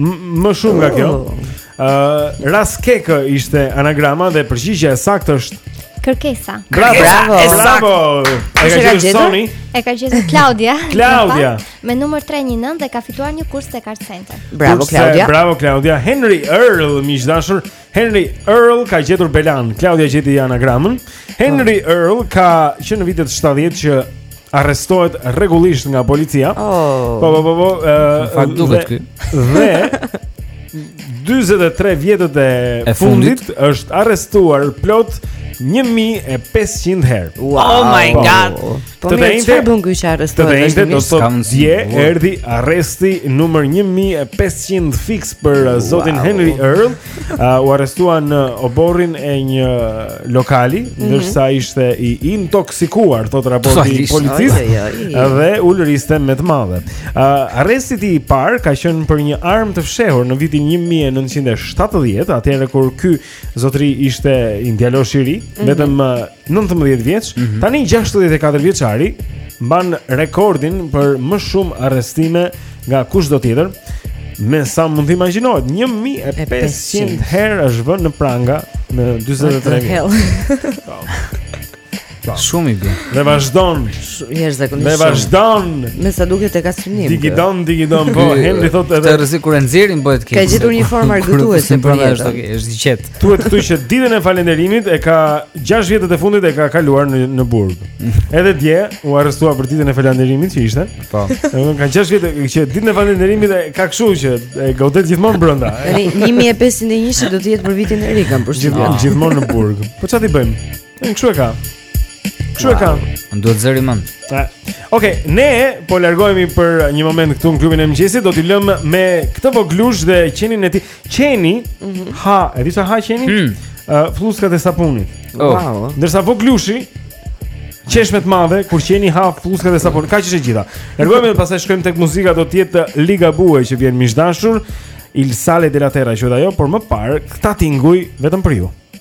Më shumë nga kjo. Ëh, uh, Raskekë ishte anagrama dhe përgjigja e saktë është Kërkesa. Bravo. Bravo. Bravo. E ka gjetur Sony. E ka gjetur Claudia. Claudia. Me numër 319 dhe ka fituar një kurs tek Art Center. Bravo Claudia. Bravo Claudia. Henry Earl, miq të dashur, Henry Earl ka gjetur belanë, Claudia gjeti anagramën. Henry oh. Earl ka që në vitet 70 që arrestohet rregullisht nga policia. Oh. Po po po po, ëh, fakt ky. Dhe 43 vjetët e, e fundit, fundit është arrestuar plot 1500 herë. Wow. Oh my god. Po. Po të vente, çfarë bën ky që arrestohet? Të vente do të thotë dje erdhi arresti numër 1500 fiks për uh, zotin wow. Henry Earl. Uh, u arrestua në uh, oborrin e një lokali, mm -hmm. ndërsa ishte i intoksikuar, thotë raporti i policisë. Dhe ulëriste me të madhe. Uh, arresti i parë ka qenë për një armë të fshehur në vitin 1970, atëherë kur ky Zotri ishte një djalosh i ri, mm -hmm. vetëm 19 uh, vjeç, mm -hmm. tani 64 vjeçari mban rekordin për më shumë arrestime nga kushdo tjetër. Me sa mund të imagjinohet, 1500 herë është vënë në pranga në 43 vjet. Po. Shumë i bukur. Ne vazhdon. Njerëz e Dhe vazhdon. Me sa duket e ka synim. Digi don, digi don, po Henry thotë edhe. Të rrezik kur e nxjerrin bëhet keq. Ka gjetur një formë argëtuese për ne. Është okay, është i qetë. Thuhet këtu që ditën e falënderimit e ka 6 vjetët e fundit e ka kaluar në në burg. Edhe dje u arrestua për ditën e falënderimit që ishte. Po. Edhe ka 6 vjet që ditën e falënderimit e ka kështu që e godet gjithmonë brenda. 1501 do të jetë për vitin e ri kam përshtypjen. Gjithmonë në burg. Po çfarë i bëjmë? Në kështu e ka Kështu e ka Duhet zëri mënd Ok, ne po largohemi për një moment këtu në klubin e mëngjesit Do t'ju lëmë me këtë voglush dhe qenin e tij Qeni mm -hmm. ha E di ç'ha qeni mm. uh, Fluskat e sapunit oh. wow. Ndërsa voglushi Qesh me të madhe Kur qeni ha fluskat e sapunit Kaq është e gjitha Largohemi dhe pastaj shkojmë tek muzika Do t'jetë Ligabue që vjen miq të dashur Il Sale della Terra që dhe jo Por më parë këta tinguj vetëm për ju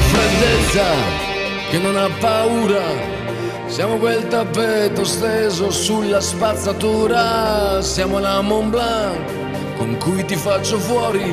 freddezza che non ha paura. Siamo quel tappeto steso sulla spazzatura, siamo la Mont Blanc con cui ti faccio fuori,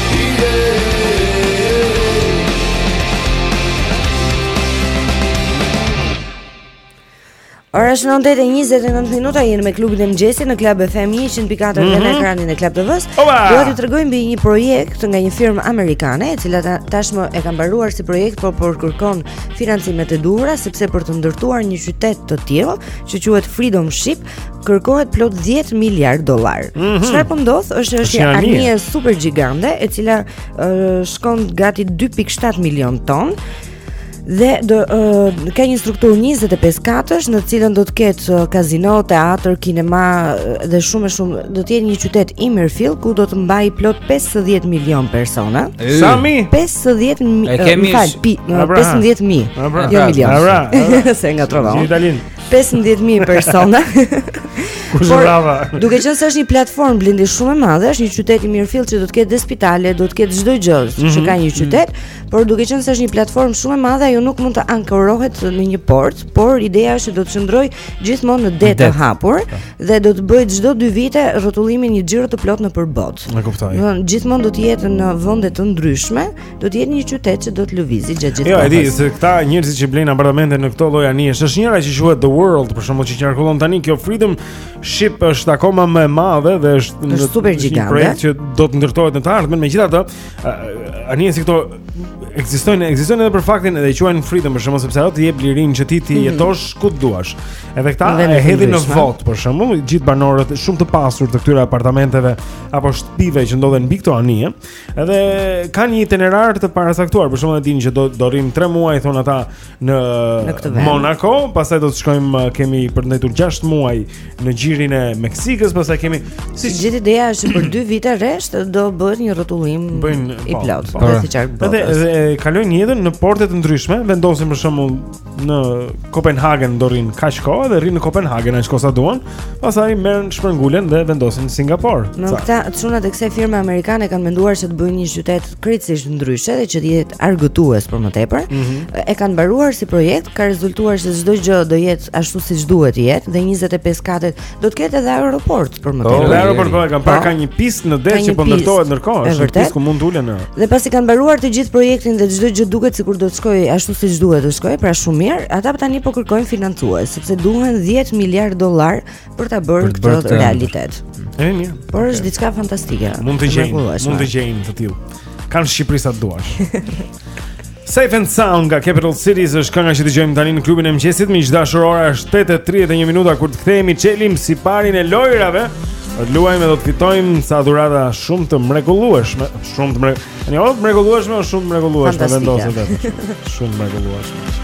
Ora është 9:29 minuta jemi në klubin e mëngjesit në Club FM 104 mm -hmm. në ekranin e Club TV-s. Dua t'ju tregoj mbi një projekt nga një firmë amerikane, e cila tashmë e ka mbaruar si projekt por po kërkon financimet e duhura sepse për të ndërtuar një qytet të tillë që quhet Freedom Ship, kërkohet plot 10 miliard dollarë. Mhm. Çfarë mm -hmm. po ndodh është që është një anije super gjigante e cila uh, shkon gati 2.7 milion tonë dhe do uh, ka një strukturë 25 katëshe në të cilën do të ketë uh, kazino, teatr, kinema dhe shumë e shumë do të jetë një qytet i mirëfilltë ku do të mbajë plot 50 milion persona. Sa mi? 50 mijë, uh, fal, 50 mijë. Jo milion. Se ngatërrova. Në Italinë. 50000 persona. Kush rrava? Duke qenë se është një platformë blindi shumë e madhe, është një qytet i mirëfilltë që do të ketë dhe spitale, do të ketë çdo gjë mm -hmm. që mhm, ka një mhm. qytet, mm -hmm. por duke qenë se është një platformë shumë e madhe, ajo nuk mund të ankorohet në një port, por ideja është që do të qëndrojë gjithmonë në det të hapur po. dhe do të bëjë çdo 2 vite rrotullimin një xhiro të plotë nëpër botë. E kuptoj. Domethënë gjithmonë do të jetë në vende të ndryshme. do të jetë një qytet që do të lëvizë gjatë gjithë kohës. Jo, e di, se këta njerëzit që blejnë apartamente në këto lloj anijesh, është njëra që quhet The World, për shembull, që qarkullon tani kjo Freedom Ship është akoma më e madhe dhe është një super gjigante. Një projekt që do të ndërtohet në të ardhmen, megjithatë, anijet si këto ekzistojnë, ekzistojnë edhe për faktin edhe e quajnë Freedom, për shembull, sepse ajo të jep lirinë që ti të mhm. jetosh ku të duash. Edhe këta e hedhin në votë, për shembull, gjithë banorët shumë të pasur të këtyre apartamenteve apo shtëpive që ndodhen mbi këto anije, Edhe kanë një itinerar të paracaktuar, për shembull e dinë që do rrimë 3 muaj thonë ata në, në Monaco, pastaj do të shkojmë uh, kemi për të ndejtur 6 muaj në gjirin e Meksikës, pastaj kemi si gjithë ideja është për 2 vite rresht do bëhet një rrotullim i plotë, po, po. siç është. Edhe kalojnë jetën në porte të ndryshme, vendosin për shembull në Kopenhagen do rrinë kaq kohë dhe rrinë në Kopenhagen aq kohë sa duan, pastaj marrin shpërngulen dhe vendosen në Singapur. Këta çunat e kësaj firme amerikane kanë menduar se të bëjnë një qytet krejtësisht ndryshe dhe që të jetë argëtues për më tepër. Mm -hmm. E kanë mbaruar si projekt, ka rezultuar se çdo gjë do jetë ashtu siç duhet të jetë dhe 25 katet Do të ketë edhe aeroport për më tepër. Në aeroport po e kanë parë po. ka një pistë në det që po ndërtohet ndërkohë, është një pistë ku mund të ulen. Dhe pasi kanë mbaruar të gjithë projektin dhe çdo gjë duket sikur do të shkojë ashtu siç duhet të shkojë, pra shumë mirë, ata po tani po kërkojnë financues, sepse duhen 10 miliard dollar për ta bërë këtë realitet. Është mirë. Por është diçka fantastike. Mund të gjejmë, mund të gjejmë të tillë. Ka në Shqipëri sa duash. Safe and Sound nga Capital Cities është kënga që dëgjojmë tani në klubin e mëngjesit. Miq dashur, ora është 8:31 minuta kur të kthehemi çelim siparin e lojërave. Do të luajmë dhe do të fitojmë ca dhurata shumë të mrekullueshme, shumë të mrekullueshme. Jo, mrekullueshme, por shumë mrekullueshme vendosur vetë. Shumë mrekullueshme.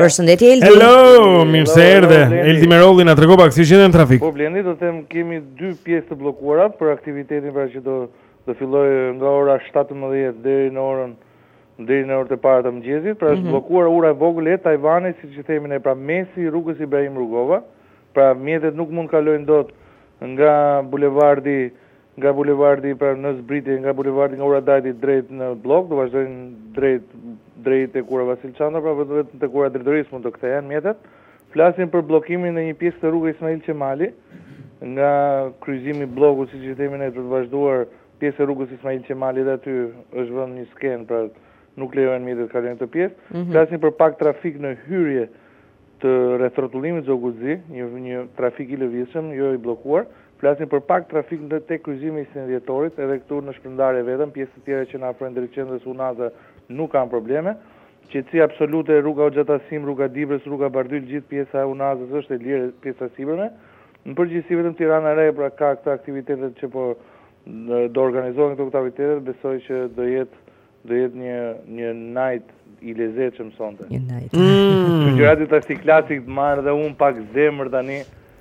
Përshëndetje Eldi. Hello, mirë se erdhe. Eldi Merolli na trego pak si është gjendja në trafik. Po Blendi, do të themi kemi dy pjesë të bllokuara për aktivitetin pra që do do filloj nga ora 17 deri në orën Deri në orët e para të mëngjesit, pra është bllokuar ura e vogël e Tajvanit, siç i themi ne, pra mesi i rrugës Ibrahim Rugova, pra mjetet nuk mund të kalojnë dot nga bulevardi, nga bulevardi pra në zbritje, nga bulevardi nga ura Dajti drejt në bllok, do vazhdojnë drejt, drejt tek ura Vasil Shanto, pra vetëm tek ura e Drejtorisë mund të kthehen mjetet. Flasim për bllokimin e një pjese të rrugës Ismail Qemali, nga kryqëzimi i bllokut, siç i themi ne, për të vazhduar Pjesë e rrugës Ismail Qemali dhe aty është vënë një skenë pra nuk lejohen mjetet të kalojnë në këtë pjesë. Flasim për pak trafik në hyrje të rrethrrotullimit Zogu i Zi, një një trafik i lëvizshëm, jo i bllokuar. Flasim për pak trafik në tek kryqëzimi i 21 Dhjetorit, edhe këtu në shpërndarje vetëm, pjesë të tjera që na afrojnë drejt qendrës unaza nuk kanë probleme. Qetësi absolute rruga Hoxha Tahsim, rruga e Dibrës, rruga Bardhyl, gjithë pjesa e unazës është e lirë, pjesa e sipërme. Në përgjithësi vetëm Tirana e Re pra ka këto aktivitete që po do organizohen këto aktivitetet besoj që do jetë do jetë një një night i lezetshëm sonte. Një night. Kështu që radio taksi klasik të marr dhe unë pak zemër tani.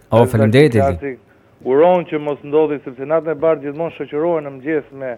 O oh, faleminderit. Uron që mos ndodhin sepse natën e bardhë gjithmonë shoqërohen në mëngjes me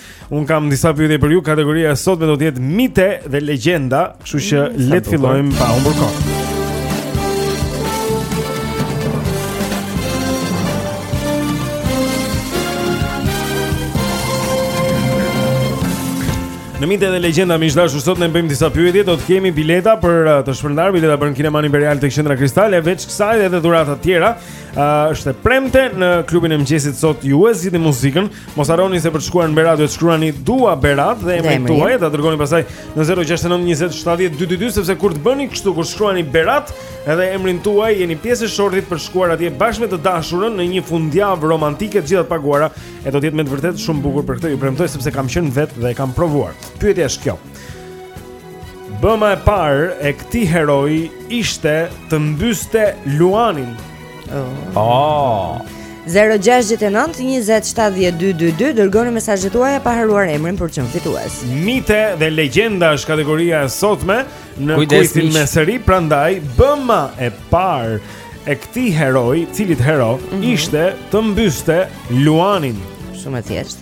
Unë kam disa pyetje për ju. Kategoria e sotme do të jetë mite dhe legjenda, kështu që mm, le të fillojmë pa humbur kohë. Në mite dhe legjenda miq dashur sot ne bëjmë disa pyetje Do të kemi bileta për uh, të shpërndarë Bileta për në kinemanë Imperial tek Qendra Kristal E veç kësaj edhe dhurata të tjera uh, është e premte në klubin e mëngjesit sot Ju e zgjidhni muzikën Mos harroni se për të shkuar në Berat duhet të shkruani dua Berat dhe emrin tuaj, ta dërgoni pastaj në 069 20 70 222 sepse kur të bëni kështu kur shkruani Berat edhe emrin tuaj jeni pjesë e shortit për të shkuar atje bashkë me të dashurën në një fundjavë romantike të gjitha të paguara e do të jetë me të vërtetë shumë bukur për këtë ju premtoj sepse kam qenë vetë dhe e kam provuar. Pyetja është kjo. Bëma e parë e këtij heroi ishte të mbyste luanin Oh. oh. 0-6-9-20-70-222 Dërgoni mesazhet tuaja pa harruar emrin për të qenë fitues Mite dhe legjenda është kategoria e sotme Në kuicin me seri prandaj Bëma e parë e këtij heroi Cilit hero mm -hmm. ishte të mbyste luanin Shumë e thjeshtë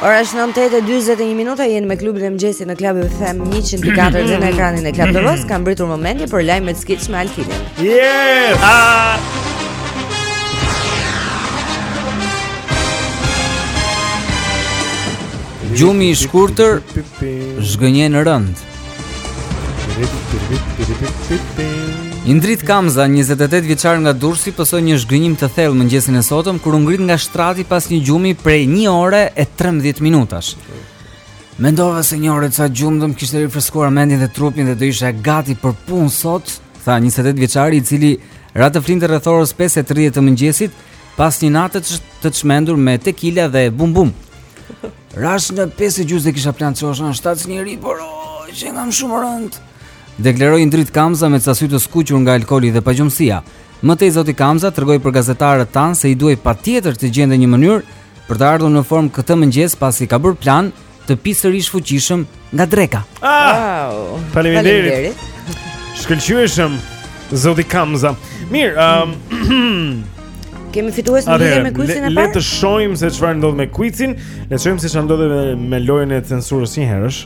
Ora është 9:41 minuta, jeni me klubin e mëngjesit në Club FM 104 dhe në ekranin e Club TV-s ka mbërritur momenti për lajmet sketch me Alkinin. Yes! Ah! Gjumi i shkurtër zhgënjen rëndë. Indrit Kamza, 28 vjeçar nga Durrësi, pësoi një zhgënjim të thellë mëngjesin e sotëm kur u ngrit nga shtrati pas një gjumi prej 1 ore e 13 minutash. Mendova se një orë ca gjumë do më kishte rifreskuar mendjen dhe trupin dhe do isha gati për punë sot, tha 28 vjeçari i cili ra të flinte rreth orës 5:30 të mëngjesit pas një nate të çmendur me tekila dhe bum bum. Rash në 5 e gjysë dhe kisha plan të çohesha në 7 si njeri, por o, që jam shumë rëndë. Deklaroi Indrit Kamza me ca sy të skuqur nga alkooli dhe pagjumësia. Më tej zoti Kamza tregoi për gazetarët tanë se i duhej patjetër të gjente një mënyrë për të ardhur në formë këtë mëngjes pasi ka bërë plan të pi sërish fuqishëm nga dreka. Ah! Wow. Faleminderit. Shkëlqyeshëm Zoti Kamza. Mirë, ëm um, Kemi fitues në lidhje me kuicin e parë. Le të shohim se çfarë ndodh me kuicin, le të shohim se çfarë ndodh me, me lojën e censurës një herësh.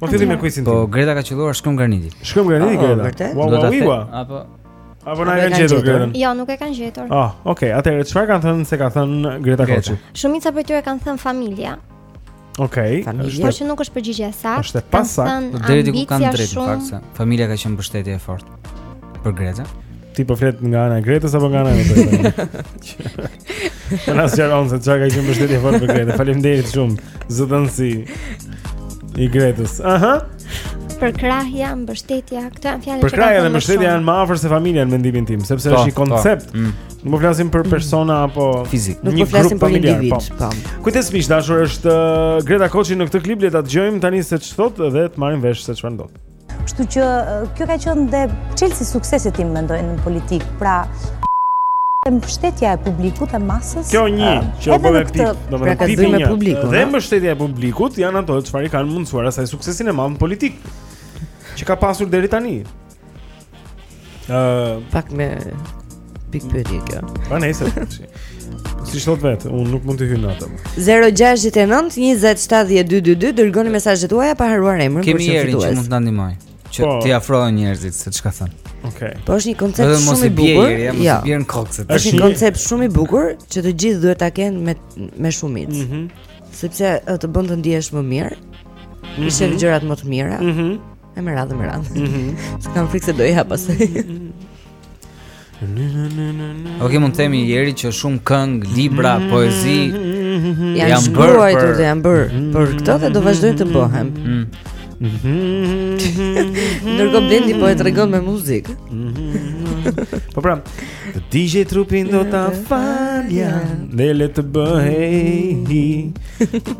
Po fillojmë me kuicin. Po Greta ka qëlluar shkëmb graniti. Shkëmb graniti oh, Greta. Wow, do ta them. Apo Apo na e kanë gjetur këta? Jo, nuk e kanë gjetur. Ah, okay. Atëherë çfarë kanë thënë se ka thënë Greta Koçi? Shumica prej tyre kanë thënë familja. Okej. Okay, familja që nuk është përgjigje e saktë. Është e pasaktë. Deri diku kanë të drejtë në fakt se familja ka qenë mbështetje e fortë për Gretën. Ti po flet nga ana e Gretës apo nga ana e Gretës? Po na sqaron se çka ka qenë mbështetje e fortë për Gretën. Faleminderit shumë. Zëdhënësi i Gretës. Aha. Përkrahja, mbështetja, këto janë fjalë që kanë. Përkrahja dhe mbështetja janë më afër se familja në mendimin tim, sepse po, është një po. koncept. Mm. Nuk po flasim për persona mm. apo fizik. Nuk po flasim për individ. Po. po. Kujdes miq të dashur është uh, Greta Koçi në këtë klip le ta dëgjojmë tani se ç'thot dhe të marrim vesh se çfarë ndodh. Kështu që uh, kjo ka qenë dhe çelësi i suksesit tim mendoj në politikë. Pra e mbështetja e publikut e masës. Kjo një, uh, që edhe në këtë do të thotë pikë një. Publiku, dhe mbështetja e publikut janë ato çfarë kanë mundësuar asaj suksesin e madh në politikë që ka pasur deri tani. Ëh, uh, pak me pikë pyetje kjo. Po nejse. Siç thotë vetë, unë nuk mund të hyj në atë. 069 20 70222 dërgoni mesazhet tuaja pa harruar emrin për çfarë. Kemi Jerin që mund të na ndihmojë që po, t'i afrohen njerëzit se çka thënë. Okej. Okay. Po është një koncept Edhe shumë i bukur. Ja, mos i bjerë në kokë. Është një koncept shumë i bukur që të gjithë duhet ta kenë me me shumicë. Mhm. Mm sepse të bën të ndihesh më mirë. Mm -hmm. Ishte gjërat më të mira. Mhm. Mm E me radhë, me radhë. Mm -hmm. Se kam frikë se do i hap pastaj. Ok, mund të themi Jeri që shumë këngë, libra, poezi Janë shkruajtur dhe janë bërë mhm. Për këto dhe do vazhdojnë të bëhen mhm. Ndërkohë Blendi po e tregon me muzikë mhm. Po pra, Të digje trupin do ta falja Dhe le të bëhej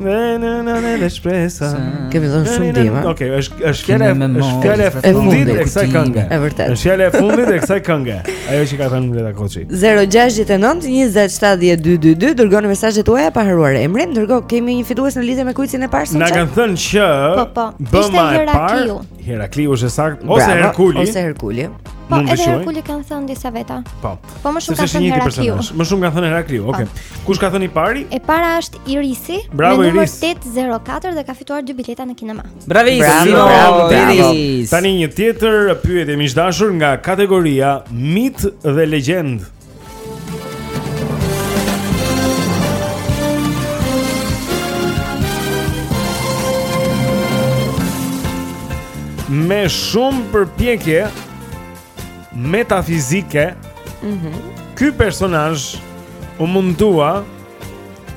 Në në në në në shpresa Kemi dhënë shumë ndihma Ok, është është fjala është fjala e fundit e kësaj kënge E vërtetë është fjala e fundit e kësaj kënge Ajo që ka thënë Greta Koçi 069 2070222 Dërgoni mesazhet tuaja pa harruar emrin Ndërkohë kemi një fitues në lidhje me kuizin e parë Na kanë thënë që po, po. Bëma e parë Herakliu është saktë ose Herkuli Ose Herkuli Po, mund të quajmë. Po, edhe Herkuli kanë thënë disa veta. Po. Po më shumë kanë thënë Herakliu. Më shumë kanë thënë Herakliu. Okej. Po. Okay. Kush ka thënë i pari? E para është Irisi, bravo, me numër 804 dhe ka fituar dy bileta në kinema. Bravo, Irisi. Bravo, Iris. Tani një tjetër pyetje miq të dashur nga kategoria Mit dhe Legjendë. Me shumë përpjekje metafizike, mm -hmm. ky personazh u mundua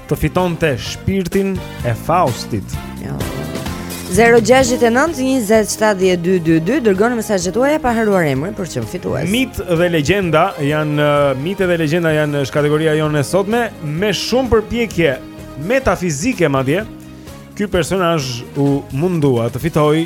të fitonte shpirtin e Faustit. Jo. 0-6-9-20-70-222 Dërgoni mesazhet tuaja pa harruar emrin për çmim fitues Mite dhe legjenda janë uh, Mite dhe legjenda janë është kategoria jonë e sotme Me shumë përpjekje Metafizike madje Ky personazh u mundua të fitojë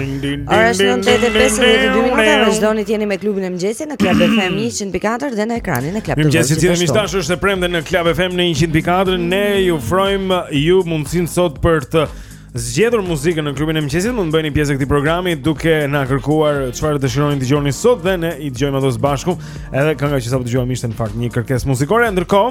Ora është 9:52 minuta, vazhdoni të jeni me klubin e mëngjesit në Club FM 104 dhe në ekranin e Club TV. Mëngjes miqtash është e premte në Club FM në 104. Ne ju ofrojmë ju mundësinë sot për të zgjedhur muzikën në klubin e mëngjesit, mund të bëheni pjesë e këtij programi duke na kërkuar çfarë dëshironi të dëgjoni sot dhe ne i dëgjojmë ato së bashku. Edhe kënga që sapo dëgjuam ishte në fakt një kërkesë muzikore. Ndërkohë,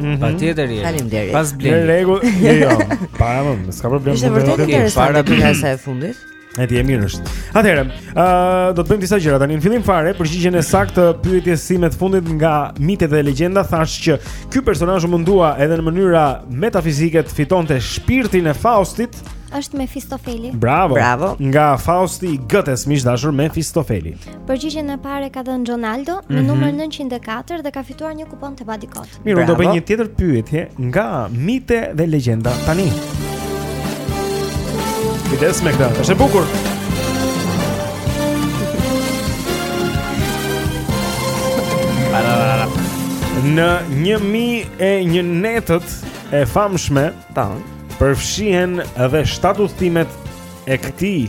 Mhm. Patjetër je. Faleminderit. Pas blen. Në rregull, jo, jo. Para më, s'ka problem. Është vërtet interesante puna e saj e fundit. Edhe e mirë është. Atëherë, ë do të bëjmë disa gjëra tani. Në fillim fare, përgjigjen e saktë të pyetjes sime të fundit nga mitet dhe legjenda thashë që ky personazh u mundua edhe në mënyra metafizike të fitonte shpirtin e Faustit. Është Mefistofeli. Bravo. Bravo. Nga Fausti i Gëtes, miq të dashur Mefistofeli. Përgjigjen e parë e ka dhënë Ronaldo mm -hmm. me mhm. numrin 904 dhe ka fituar një kupon te Badikot. Mirë, do bëj një tjetër pyetje nga mite dhe legjenda tani. Kujdes me këtë. Është e bukur. Në një mijë e një netët e famshme Përfshihen edhe shtatë udhëtimet e këtij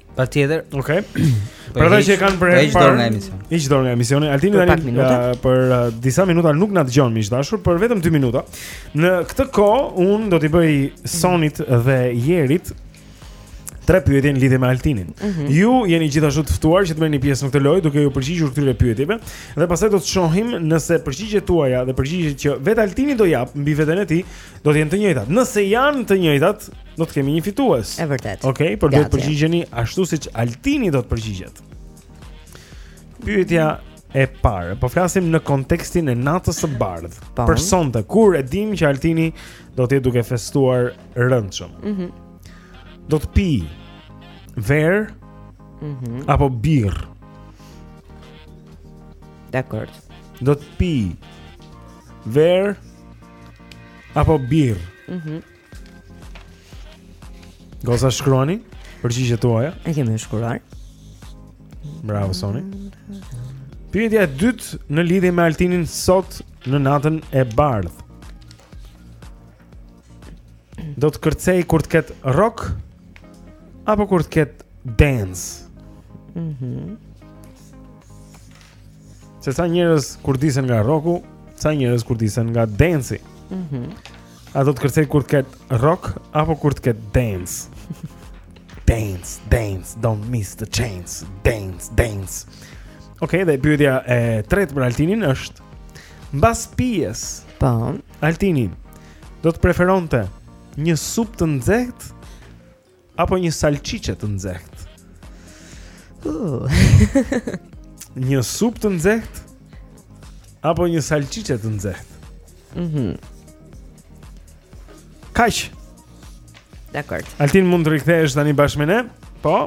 Patjetër Okej okay. Po pra dhe që e kanë për herë parë nga emisioni Hiq dorë nga emisioni Altini për pak minuta uh, Për uh, disa minuta nuk na dëgjon miq të dashur Për vetëm 2 minuta Në këtë kohë unë do t'i bëj Sonit dhe Jerit Tre pyetje në lidhje me Altinin. Mm -hmm. Ju jeni gjithashtu të ftuar që të merrni pjesë në këtë lojë duke iu përgjigjur këtyre pyetjeve dhe pastaj do të shohim nëse përgjigjet tuaja dhe përgjigjet që vetë Altini do jap mbi veten e tij do të jenë të njëjtat. Nëse janë të njëjtat, do të kemi një fitues. Është vërtet. Okej, okay, por duhet të përgjigjeni ashtu siç Altini do të përgjigjet. Pyetja e parë. Po flasim në kontekstin e natës së bardhë. Po. Për sonte, kur e dimë që Altini do të jetë duke festuar rëndshëm. Mhm. Mm do të pijë verë mhm mm apo birrë. Dakor. Do të pijë verë apo birrë. Mhm. Mm Goca shkruani përgjigjet tuaja. E kemi shkruar. Bravo Soni. Pyetja e dytë në lidhje me Altinin sot në natën e bardhë. Do të kërcejë kur të ketë rock apo kur të ketë dance? Mhm. Mm Se ca njerëz kurdisen nga rocku, ca njerëz kurdisen nga dance-i. Mhm. Mm A do të kërcej kur të ketë rock apo kur të ketë dance? Dance, dance, don't miss the chance. Dance, dance. Okej, okay, dhe pyetja e tretë për Altinin është mbas Bijes. Po. Altini do të preferonte një supë të nxehtë Apo një salçiçe të nxehtë. një supë të nxehtë? Apo një salçiçe të nxehtë? Mhm. Mm Kaq? Dakor. Altin mund të rikthehesh tani bashkë me ne? Po.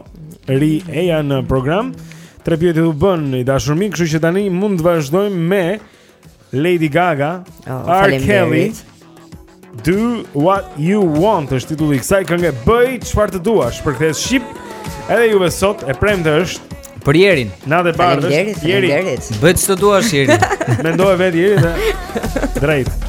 Ri eja në program. Tre pyetjet u bënë i dashur mik, kështu që tani mund të vazhdojmë me Lady Gaga, oh, R. Kelly, Do What You Want është titulli i kësaj kënge Bëj çfarë të duash përkthehet shqip Edhe juve sot e premte është Për jerin Natë e bardhë Falemderit Falemderit Bëj çfarë të duash Jeri Mendoje vetë Jeri dhe Drejt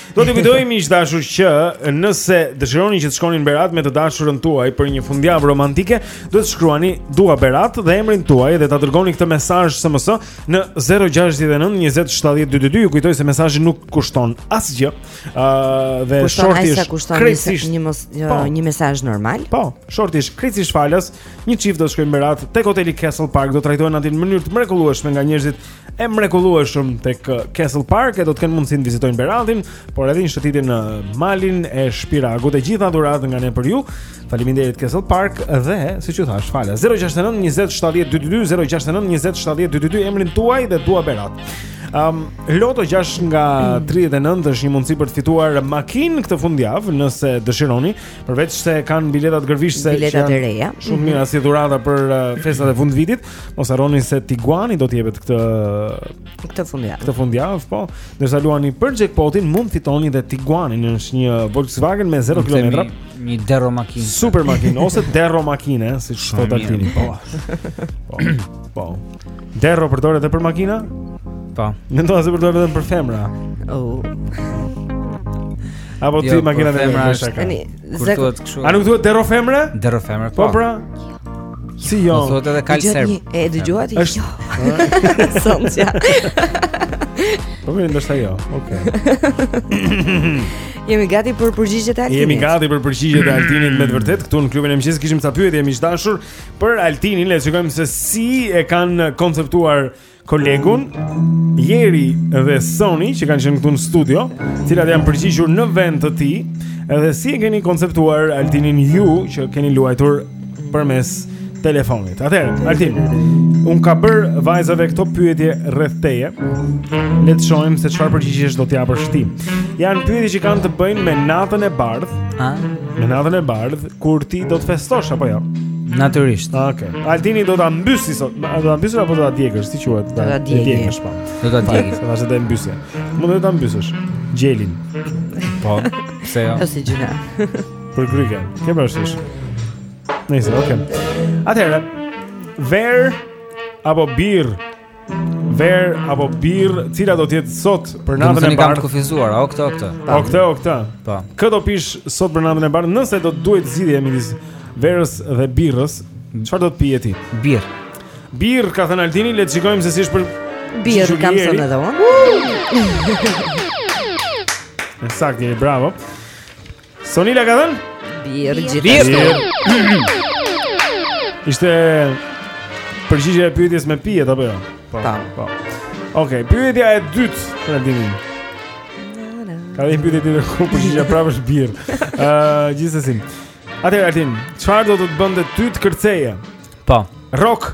Do t'ju kujtoj miq të dashur që nëse dëshironi që të shkoni në Berat me të dashurën tuaj për një fundjavë romantike, duhet të shkruani dua Berat dhe emrin tuaj dhe ta dërgoni këtë mesazh SMS në 069 20 70 222. Ju kujtoj se mesazhi nuk kushton asgjë. Ëh uh, dhe shorti është krejtësisht një mos, një, po, një mesazh normal. Po, shorti është krejtësisht falas. Një çift do të shkojë në Berat tek hoteli Castle Park, do të trajtohen aty në mënyrë të mrekullueshme nga njerëzit e mrekullueshëm tek uh, Castle Park e do të kenë mundësinë të vizitojnë Beratin, por edhe një shëtitje në uh, malin e Shpiragut. E gjitha dhuratë nga ne për ju. Faleminderit Castle Park dhe siç ju thashë, falas 069 20 70 222 069 20 70 222 emrin tuaj dhe dua Berat. Um, Loto 6 nga 39 është një mundësi për të fituar makinë këtë fundjavë nëse dëshironi, përveç se kanë biletat gërvishtëse. Biletat e reja. Shumë mirë si dhurata për uh, festat e fundvitit. Mos harroni se Tiguani do të jepet këtë këtë fundjavë. Këtë fundjavë, po. Ndërsa luani për jackpotin, mund të fitoni dhe Tiguanin, është një Volkswagen me 0 kilometra. Një derro makinë. Super makinë ose derro makinë, eh, siç thotë Altini. Po. Po. Po. Derro përdoret edhe për makina? Po. Mendova se përdoret vetëm për femra. Oh. Apo ti jo, makina e femra është. Kur Zek... thuhet kështu. A nuk thuhet derro femre? Derro femre. Po, po. pra. Si jo. Po thuhet edhe kal serb. E dëgjova ti. Është. Sonja. Po mirë, ndoshta jo. Okej. Jemi gati për përgjigjet e Altinit. Jemi gati për përgjigjet e Altinit me të vërtetë. Këtu në klubin e mëngjesit kishim ca pyetje miq të dashur për Altinin. Le të shikojmë se si e kanë konceptuar kolegun Jeri dhe Sony që kanë qenë këtu në studio, të cilat janë përgjigjur në vend të tij, edhe si e keni konceptuar Altinin ju që keni luajtur përmes telefonit. Atëherë, Altin, u ka bër vajzave këto pyetje rreth teje. Le të shohim se çfarë përgjigjesh do të japësh ti. Janë pyetje që kanë të bëjnë me natën e bardhë. A? Me natën e bardhë, Kur ti do të festosh apo jo? Natyrisht. Ah, okej. Okay. Altini do ta mbysi sot. Do ta mbysësh apo do ta djegësh, si quhet? Do ta djegësh po. Do ta djegësh. Do ta mbysi. Mund ta mbysësh. Gjelin. Po. Pse jo? Po si gjëna. Për grykën. Ke parasysh. Nice, okay. Atëherë, verë apo birrë Verë apo birrë, cila do të jetë sot për natën e bardhë? Ne kemi kufizuar, o këtë, o këtë. O këtë, o këtë. Po. Kë do pish sot për natën e bardhë? Nëse do të duhej të zgjidhje midis verës dhe birrës, çfarë do të pije ti? Birrë. Birrë ka thënë Altini, le të shikojmë se si është për Birrë kam thënë edhe unë. Saktë, bravo. Sonila ka thënë? Birrë gjithashtu. Ishte përgjigja e pyetjes me pijet, apo jo? Po, po. po. Ok, pyetja e dytë për e dimin. Ka dhe një pyetje të dytë ku përgjigja prapë është birrë. Uh, gjithsesi. Atëherë, Altin, çfarë do të të bënte ty të kërceje? Po. Rock.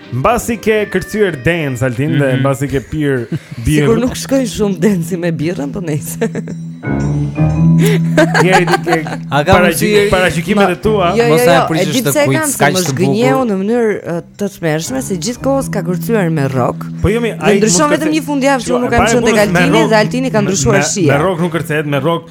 Mbasi ke kërcyer dance Altin mm -hmm. dhe mhm. mbasi ke pirë birrë. Sikur nuk shkon shumë dance-i me birrën, po nejse. Ja i dike. A ka paraqitje paraqitje të tua? Jo, jo, jo. E di pse e kam se më zhgënjeu në mënyrë të tmerrshme se gjithë kohës ka kërcyer me rock. Po jemi ai. Ndryshon vetëm një fundjavë që nuk kam qenë tek Altini dhe Altini ka ndryshuar shije. Me rock nuk kërcehet, me rock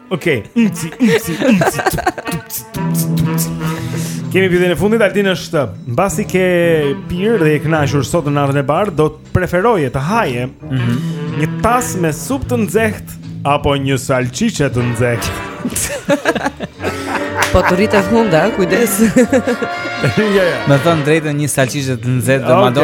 Okej. Kemi pyetjen e fundit, Altin është, mbasi ke pirë dhe je kënaqur sot në natën e bardhë, do të preferoje të haje mhm. një tas me supë të nxehtë apo një salçiçe të nxehtë? Po të rritë e funda, kujdes Ja, ja Me thënë të drejtën një salçiçe të nxehtë Dhe okay. madje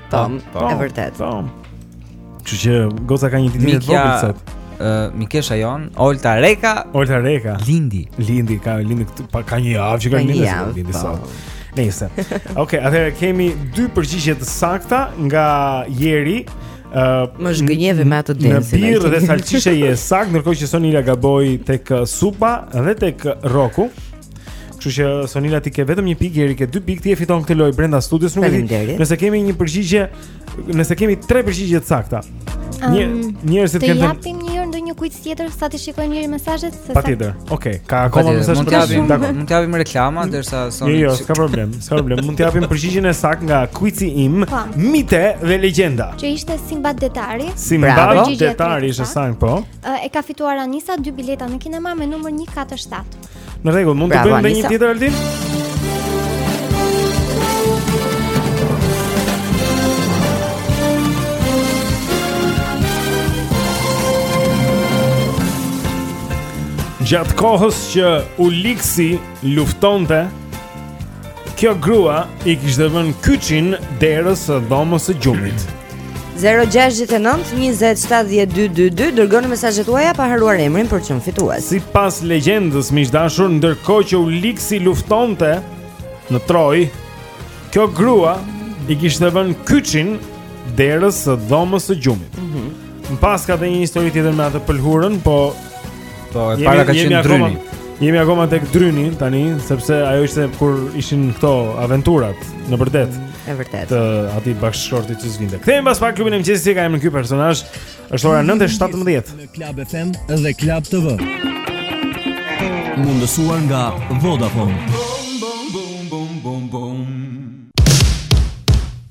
Tam, po, e vërtet. Po. Kështu që goca ka një ditë të vogël sot. Mikesha jonë, Olta Reka, Olta Reka, Lindi, lindi ka lindur këtu, pa ka një javë që ka lindur, Lindi po. sot. Nejse. Okej, okay, atëherë kemi dy përgjigje të sakta nga Jeri. Uh, më zhgënjeve me atë dance Në birrë dhe salçiçe je saktë ndërkohë që Sonila gaboi tek supa dhe tek roku Kështu që Sonila ti ke vetëm një pikë, Jeri ke dy pikë, ti e fiton këtë lojë brenda studios, nuk e di. Faleminderit. Nëse kemi një përgjigje, nëse kemi tre përgjigje të sakta. Ëm, njerëzit kanë thënë japim një herë ndonjë kujt tjetër sa ti shikojmë njëherë mesazhet se sa patjetër. Okej, ka akoma Patjetër, mesazh për të japim shumë, dakor. mund t'japim reklama derisa Jo, Sonic jo, s'ka problem, s'ka problem. Mund të japim përgjigjen e saktë nga kuici im, Po. mite dhe legjenda. që ishte Simbad Detari. Bravo. Simbad Detari është saktë, po. Ë, e ka fituar Anisa dy bileta në kinema me numër 147. Në rregull, mund të bëjmë edhe një tjetër Altin? Gjatë kohës që Uliksi luftonte Kjo grua i kishte vënë kyçin derës së dhomës së gjumit. 0-6-9-27-12-2 Dërgoni mesazhet tuaja pa harruar emrin për të qenë fitues. Sipas legjendës miq të dashur, ndërkohë që Uliksi luftonte në Trojë Kjo grua i kishte vënë kyçin derës së dhomës së gjumit mm -hmm. Më pas ka dhe një histori tjetër me atë pëlhurën, po po e para ka qenë dryni. Jemi akoma tek dryni tani, sepse ajo ishte kur ishin këto aventurat në vërtet. Në vërtet. Të atij bashkëshortit që s'vinte. Kthehemi pas pak klubin e mëngjesit, si e ka emrin ky personazh. Është ora 9:17. Në Club FM dhe Club TV. Mundësuar nga Vodafone.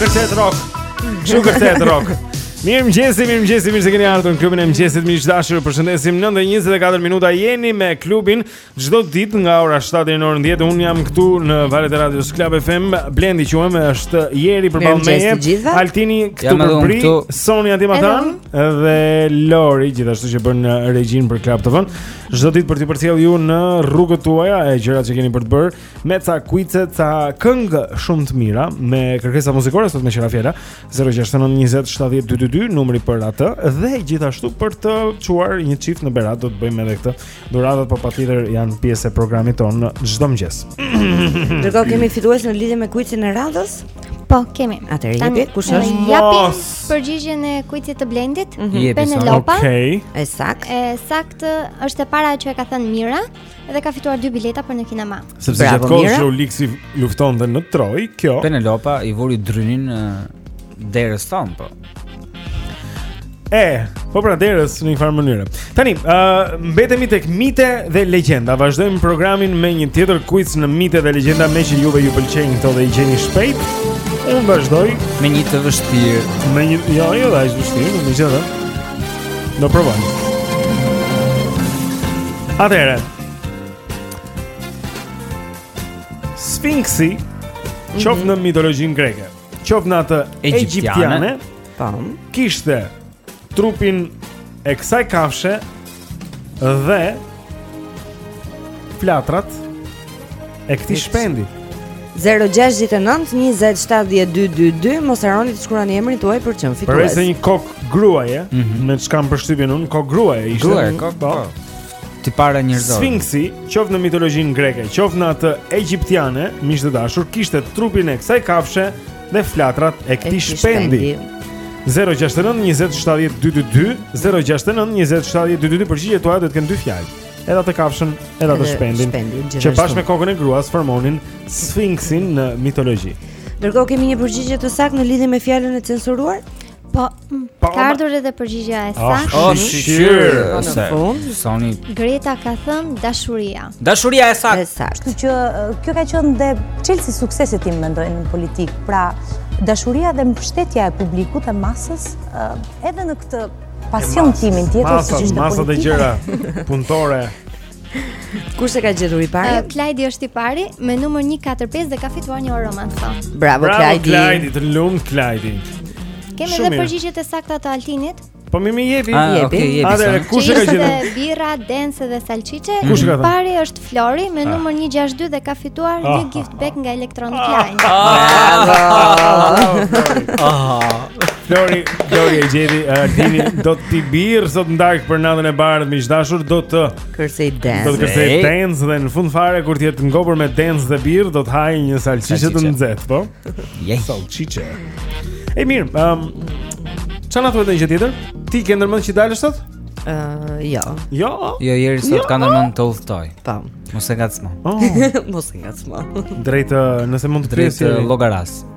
Kërtet rock Shumë kërtet rock Mirëmëngjesi, mirëmëngjesi, mirë se keni ardhur në klubin e mëngjesit. Miq të dashur, përshëndesim 9.24 minuta jeni me klubin Çdo ditë nga ora 7 deri në orën 10 unë jam këtu në valët e radios Club FM. Blendi quhem, është Jeri përballë meje. Altini këtu përbri, Sonila ti matanë dhe Lori gjithashtu që bën uh, regjinë për Club TV-në. Çdo ditë për t'ju përcjellë ju në rrugët tuaja e gjërat që keni për të bërë, me ca kuice, ca këngë shumë të mira me kërkesa muzikore sot me qira fjala 0692070222 numri për atë dhe gjithashtu për të çuar një çift në Berat do të bëjmë edhe këtë. Dhuratat po patjetër janë pjesë e programit tonë çdo mëngjes. Ndërkohë kemi fitues në lidhje me kuicin e radhës? Po, kemi. Atëherë jepi, kush është? Japim përgjigjen e kuicit të Blendit. Mm -hmm. Penelopa. Okej. Okay. E saktë. E saktë, është e para që e ka thënë Mira dhe ka fituar dy bileta për në kinema. Sepse gjatë kohës që Uliksi luftonte në Trojë, kjo Penelopa i vuri drynin derës tonë, po. E, po pra derës në një farë mënyrë Tani, uh, mbetemi tek mite dhe legjenda Vazhdojmë programin me një tjetër kuiz në mite dhe legjenda Meqë juve ju pëlqejnë këto dhe i gjeni shpejt Unë vazhdoj Me një të vështirë Me një, jo, jo dhe është vështirë, në një gjëra Do provojmë Atëherë Sfinksi Qoftë mm -hmm. në mitologjinë greke Qoftë në atë egjiptiane, tam, kishte trupin e kësaj kafshe dhe flatrat e këtij shpendi. 0692070222 mos harroni të shkruani emrin tuaj për çm fitues. Përveç një kokë gruaje, mm -hmm. me ç'kam përshtypjen unë, kokë gruaje ishte. Gruaje, kokë, po. Tipar njerëzor. Sfinksi, qoftë në mitologjinë greke, qoftë në atë egjiptiane, miq të dashur, kishte trupin e kësaj kafshe dhe flatrat e këtij shpendi. 069 20 70 222 069 20 70 222 përgjigjet tuaja duhet të kenë dy fjalë. Edhe atë kafshën, edhe atë shpendin, shpendin që bashkë me kokën e gruas formonin Sfinksin në mitologji. Ndërkohë kemi një përgjigje të saktë në lidhje me fjalën e censuruar. Po, po ka ardhur edhe përgjigja e ah, saktë. Oh, shyqyr. Në fund, Soni. Greta ka thënë dashuria. Dashuria e saktë. Kështu që kjo ka qenë dhe çelësi i suksesit tim mendoj në politikë. Pra, dashuria dhe mbështetja e publikut e masës edhe në këtë pasion timin tjetër siç ishte politika. Masat e gjera punëtore. Kush e ka gjetur i pari? Uh, Klajdi është i pari me numër 145 dhe ka fituar një orë Romanson. Bravo, Bravo Klajdi. Bravo Klajdi, të lumtë Klajdi. Kemi edhe përgjigjet e sakta të Altinit. Po më më jepi, ah, jepi. Okay, jepi. Atëherë kush e ka gjetur? Ishte birra, dance dhe salçiçe. Mm. I pari është Flori me ah. numër 162 dhe ka fituar ah. një gift bag nga Electronic ah. Line. Ah. Flori, Flori e gjeti, Ardini do pijë birrë sot në darkë për natën e bardhë miq të dashur, do të kërcejë dance Do të kërcejë dance dhe në fund fare, kur t'jetë ngopur me dance dhe birrë, do t'hajë një salçiçe të nxehtë, po? Yes Salçiçe E mirë, um, ça na thuhet ndonjë gjë tjetër? Ti ke ndërmend që të dalësh sot? Uh, jo. Jo. Jo, njeri sot jo. ka ndërmend të udhëtojë. Po. Mos e ngacmo. Oh. Mos e ngacmo. Drejt, nëse mund të pyes drejt Llogarasë.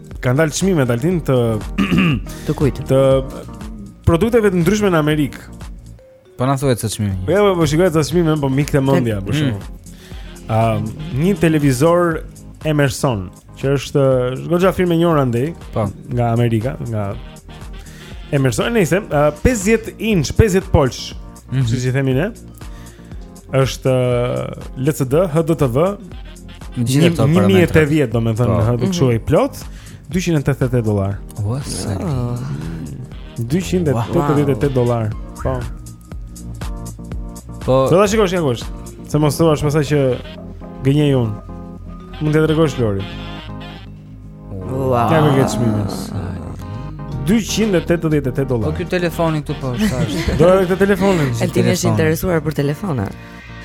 Kanë dalë çmimet Altin të të kujt? Të produkteve të ndryshme në Amerikë. Po na thuhet se çmimi. Po ja, po shikoj ato çmime, po më iku te mendja për mm. shkak. Ëm, një televizor Emerson, që është goxha firmë e njohur andej, po, nga Amerika, nga Emerson, është 50 inch, 50 polç, mm -hmm. siç i themi ne. është LCD HDTV 1080 domethënë Full HD, kushton plot 288 dollar. Ua sa. 288 dollar. Po. Po. Do ta shikosh ja ku është. Se mos thuash pastaj që gënjej unë. Mund ta tregosh Lori. Wow. Ja më ke çmimin. 288 dollarë. Po ky telefoni këtu sa është tash. Do edhe këtë telefonin. Altini është interesuar për telefona.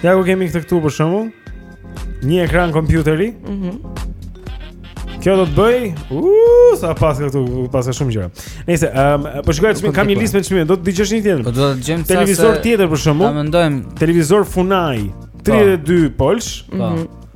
Ja ku kemi këtë këtu për shembull. Një ekran kompjuteri. Mhm. Mm Kjo do të bëjë. Uuu, sa paska këtu, paska shumë gjëra. Nëse, ehm, um, po shikoj çmim, kam një listë me çmime, do të dëgjosh një tjetër. Po do të dëgjojmë televizor tjetër për shembull. Ta mendojmë. Televizor Funai 32 polsh. Po. Mhm.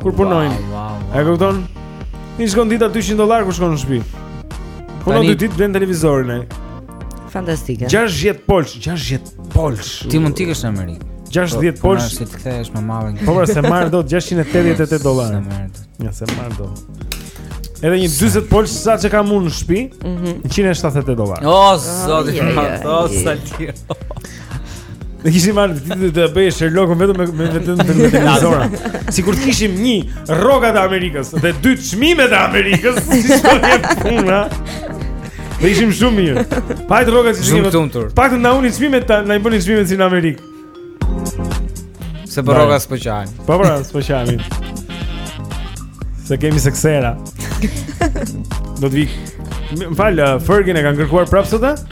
kur punojnë. Wow, wow, wow. E kupton? I shkon dita 200 dollar kur shkon në shtëpi. Punon dy ditë blen televizorin ai. Fantastike. 60 polç, 60 polç. Ti mund të ikësh në Amerikë. 60 polç. Po, si të kthehesh me mallin. Po, pra, s'e merr dot 688 dollarë. S'e merr dot. Ja, s'e merr dot. Edhe një 40 polç sa ç'e kam unë në shtëpi, mm -hmm. 178 dollarë. O, zot, o, zot, sa ti. Ne kishim marrë ditë të të bëjë Sherlockun vetëm me me vetëm me televizora. Sikur të kishim një rrogë të Amerikës edhe çmime të Amerikës, si shkon puna. Ne do ishim shumë mirë. Pa të rroga si shumë tuntur. Pak na ulni çmimet të na i bëni çmimet si në Amerikë. Se për rroga s'po qajmë. Po pra, s'po qajmë. Se kemi sekserë. Do të vik. Më fal, uh, Fergin e kanë kërkuar prapë sot?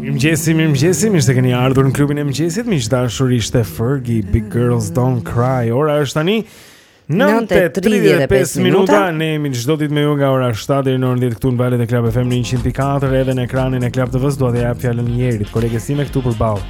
Mirëmëngjesi, mirëmëngjesi, mirë se keni ardhur në klubin e mëngjesit. Miq të dashur, ishte Fergie Big Girls Don't Cry. Ora është tani 9:35 minuta. Ne jemi çdo ditë me ju nga ora 7 deri në orën 10 këtu në valët e Club FM 100.4 edhe në ekranin e Club TV-s. Dua t'ia jap fjalën Jerit, koleges sime këtu përballë.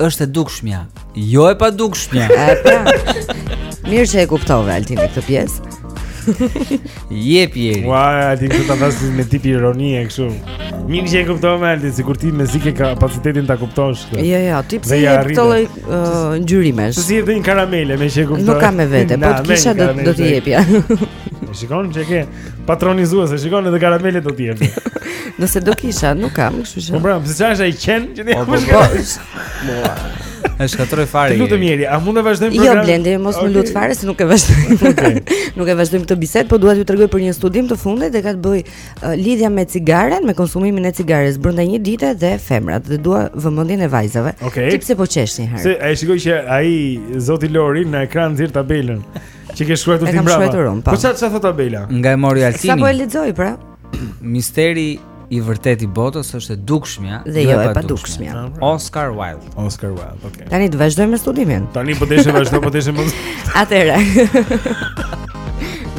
është e dukshmja, jo e padukshmja. Pra. Mirë që e kuptove Altin këtë pjesë. Jepi Jeri. Ua, Altin kjo ta tha me tip ironie kështu. Mirë që e kuptove Altin, sikur ti mezi ke kapacitetin ta kuptosh këtë. Jo, jo, ti pse i jep këto lloj ngjyrimesh? Jepi edhe një karamele meqë e kuptove. Nuk kam me vete, po të kisha do t'i jepja. E shikon që ke Patronizuese, shiko, edhe karamele do të japë. Nëse do kisha, nuk kam, kështu që. Po pra, pse çfarë është ai qen që ne po shkoj. Po, po. E shkatërroi fare. Të lutem Jeri, a mund të vazhdojmë jo, programin? Jo, Blendi, mos okay. më lut fare se nuk e vazhdoj. Okay. nuk e vazhdojmë këtë bisedë, po dua t'ju tregoj për një studim të fundit që ka të bëjë uh, lidhje me cigaren, me konsumimin e cigares brenda një dite dhe femrat dhe dua vëmendjen e vajzave. Okay. Ti pse po qesh një herë? Se e shikoj që ai zoti Lori në ekran nxjerr tabelën. Ç'i ke shkruar ti bravo? Po çfarë çfarë thotë tabela? Nga e mori Altini. Sa po e lexoj pra? Misteri i vërtetë i botës është e dukshmja dhe jo, jo e padukshmja. Oscar Wilde. Oscar Wilde, okay. Tani të vazhdojmë me studimin. Tani po deshë vazhdo, po deshë më. Atëre.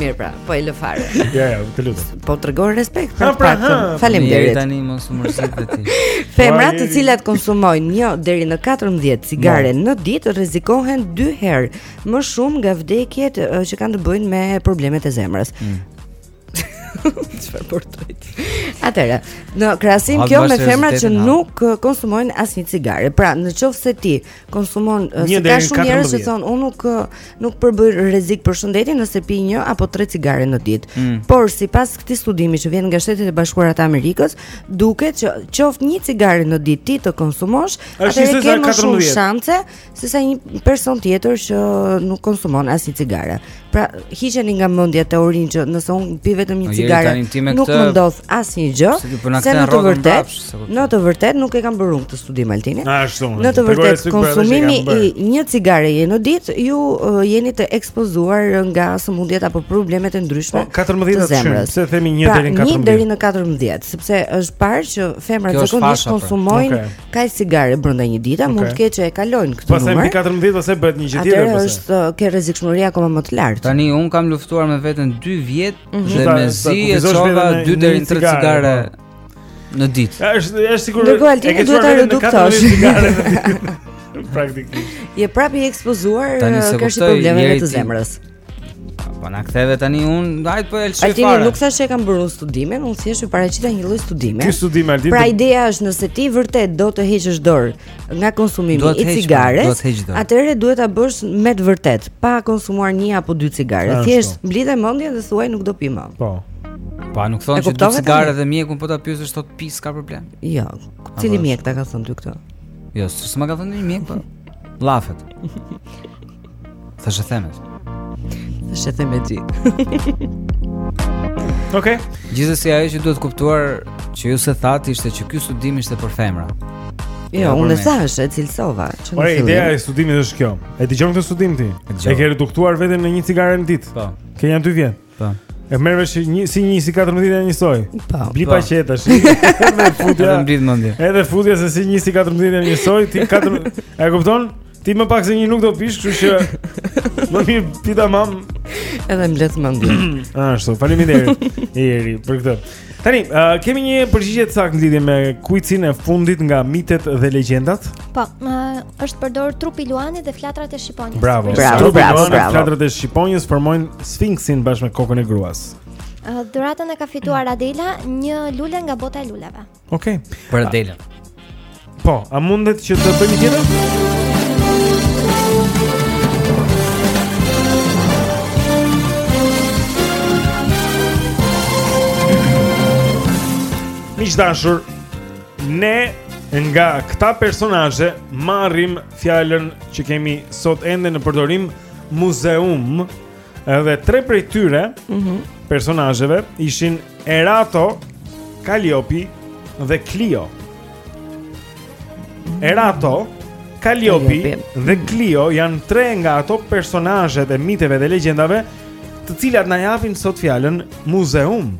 Mirë pra, po e lë fare. Ja, ja, të lutem. Po tregon respekt për pra, faktin. Faleminderit. Tani mos u mërzit dhe ti. Femrat të cilat konsumojnë 1 deri në 14 cigare në ditë rrezikohen 2 herë Më shumë nga vdekjet që kanë të bëjnë me problemet e zemrës. Mm. Çfarë po thotë? Atëra, në krahasim kjo me femrat që nuk konsumojnë asnjë cigare. Pra, në qoftë se ti konsumon se ka shumë njerëz që thonë unë nuk nuk përbëj rrezik për shëndetin nëse pi një apo tre cigare në ditë. Mm. Por sipas këtij studimi që vjen nga Shtetet e Bashkuara të Amerikës, duket që qoftë një cigare në ditë ti të konsumosh, atëherë ke më shumë shanse se sa një person tjetër që nuk konsumon asnjë cigare. Pra, hiqeni nga mendja teorinë që nëse un pi vetëm një cigare, nuk më ndodh asnjë gjë. Po se në të vërtet, në të vërtet nuk e kam bërë këtë studim Altini. Në të vërtet konsumimi i një cigareje në ditë, ju jeni të ekspozuar nga sëmundjet apo problemet e ndryshme. 14 po, zemrës, pse themi 1 pra, deri në 14? Pra, 1 deri në 14, sepse është parë që femrat zakonisht konsumojnë kaq cigare brenda një dite, okay. mund të ketë që e kalojnë këtë pasaj numër. Pastaj mbi 14 pastaj bëhet një gjë tjetër pastaj. është uh, ke rrezikshmëri akoma më të lartë. Tani un kam luftuar me veten 2 vjet mm -hmm. dhe mezi e çova 2 deri në 3 cigare po. në ditë. Është është sigurisht. Dëgjo Altin duhet ta reduktosh. Praktikisht. Je prapë i ekspozuar uh, kështu problemeve të zemrës. Po na ktheve tani un, hajt po e lë fare. Altin, nuk thashë kam bërë studimin, un thjesht e paraqita një lloj studimi. Ky studim Altin. Pra ideja është nëse ti vërtet do të heqësh dorë nga konsumimi i po, cigares, atëherë duhet ta bësh me të vërtet, pa konsumuar një apo dy cigare. Thjesht mblidhe mendjen dhe thuaj nuk do pi më. Po. Pa nuk thonë që dy cigare dhe mjekun, po ta pyesësh sot pi s'ka problem. Jo. Cili mjek ta ka thënë ty këtë? Jo, s'ma ka thënë një mjek po. Llafet. Thashethemet. Thashethemet ti. Okej. Okay. Gjithsesi ajo që duhet kuptuar që ju s'e thatë ishte që ky studim ishte për femra. Jo, unë e thashë, e cilësova. Pra, ideja e studimit është kjo. E dëgjon këtë studim ti? E ke reduktuar veten në një cigare në ditë? Po. Ke janë dy vjet. Po. E merr vesh që si një si 14 e njësoj. Po. Bli paketë tash. Edhe futja. Edhe mblidh mendjen. Edhe futja se si një si 14 e njësoj, ti 4. A e kupton? Ti më pak se një nuk do pish, kështu që më mirë pi tamam. Edhe mblidh mendjen. Ashtu, faleminderit. Eri për këtë. Tani, uh, kemi një përgjigje të saktë lidhje me kuicin e fundit nga mitet dhe legjendat? Po, uh, është përdor trupi i luanit dhe flatrat e shqiponjës. Bravo, bravo, bravo, bravo, bravo. Flatrat e shqiponjës formojnë sfinksin bashkë me kokën e gruas. Uh, Dhuratën e ka fituar Adela, një lule nga bota e luleve. Okej. Okay. Për Adelën. Po, a mundet që të bëjmë tjetër? Miq të dashur, ne nga këta personazhe marrim fjalën që kemi sot ende në përdorim muzeum Edhe tre prej tyre, mm -hmm. personazheve ishin Erato, Kaliopi dhe Klio. Erato, Kaliopi dhe Klio janë tre nga ato personazhet e miteve dhe legjendave, të cilat na japin sot fjalën muzeum.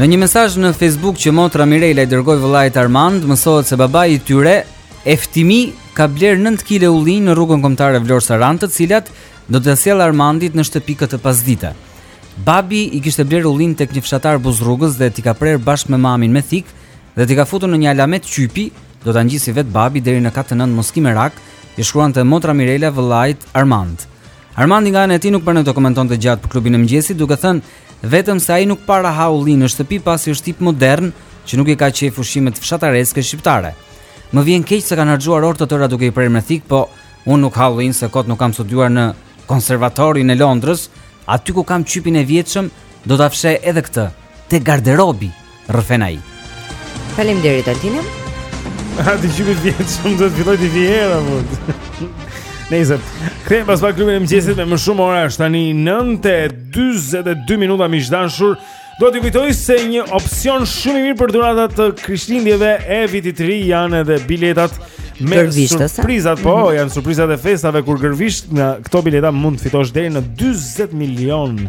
Në një mesazh në Facebook që motra Mirela i dërgoi vëllait Armand, mësohet se babai i tyre, Eftimi, ka blerë 9 kg ullinj në rrugën kombëtare Vlorë Sarandë, të cilat do t'ia sjellë Armandit në shtëpi këtë pasdite. Babi i kishte blerë ullinj tek një fshatar buzë rrugës dhe t'i ka prerë bashkë me mamin me thikë dhe t'i ka futur në një alamet qypi, do ta ngjisë vetë babi deri në kat të nëntë mos ki merak, i shkruante motra Mirela vëllait Armand. Armandi nga ana e tij nuk pranoi të komentonte gjatë për klubin e mëngjesit, duke thënë vetëm se ai nuk para ha ullinj në shtëpi pasi është tip modern që nuk i ka qejf ushqimet fshatareske shqiptare. Më vjen keq se kanë harxhuar orë të tëra duke i prerë me thikë, po unë nuk ha ullinj se kot nuk kam studiuar në konservatorin e Londrës, aty ku kam qypin e vjetshëm do ta fsheh edhe këtë te garderobi. rrëfen ai. Faleminderit Altin. Atij qypit vjetshëm do t'i fillojë t'i vijë era. Ne rikthehemi pas pak klubin e mëngjesit me më shumë ora është tani 9:42 minuta miq të dashur. Do t'ju kujtoj se një opsion shumë i mirë për dhurata të Krishtlindjeve e vitit të ri janë edhe biletat me surprizat, po, mm -hmm. janë surprizat e festave kur gërvisht një nga këto bileta mund të fitosh deri në 40 milionë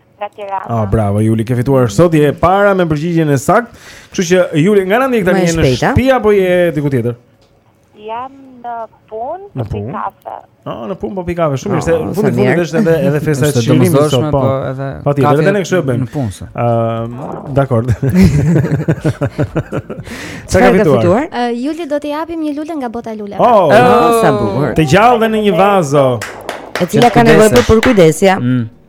nga Tirana. Ah, bravo Juli, ke fituar sot je e para me përgjigjen e saktë. Kështu që Juli, nga na ndjek tani në shtëpi apo je diku tjetër? Jam në punë, në po punë. kafe. Ah, në punë po pi kafe. Shumë ah, mirë, se fundi i fundit është edhe edhe festa e çlirimit sot, po. po patjetër, edhe ne kështu e bëjmë. Në punë. Ëm, dakor. Sa ka fituar? Eh, Juli do t'i japim një lule nga bota e luleve. Oh, oh, sa bukur. Të gjallë në një vazo. E cila ka nevojë për përkujdesje. Mm.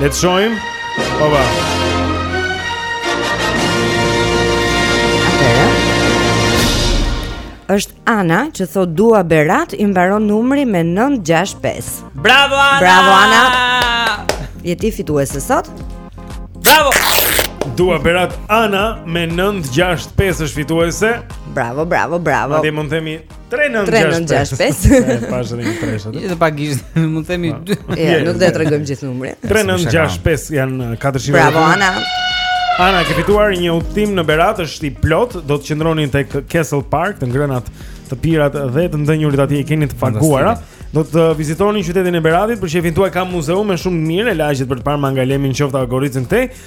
Le të shohim. Po, është Ana që thotë dua Berat, i mbaron numri me 965. Bravo Ana. Bravo Ana. Je ti fituese sot. Bravo. Dua Berat Ana me 965 është fituese. Bravo, bravo, bravo. A mund të themi 3965 Pastaj edhe një treshe. Edhe pa gisht mund të themi dy. Jo, nuk do të tregojmë gjithë numrin 3965 janë 400 Bravo, Ana Ana, ke fituar një udhëtim në Berat është i plotë. Do të qëndroni te Castle Park Të ngrënat të pirat dhe të ndenjurit aty i keni të paguara Do të vizitoni qytetin e Beratit Për qejfin tuaj ka muzeume shumë të mirë, lagjet për të parë Mangalemin, qoftë Goricën këtej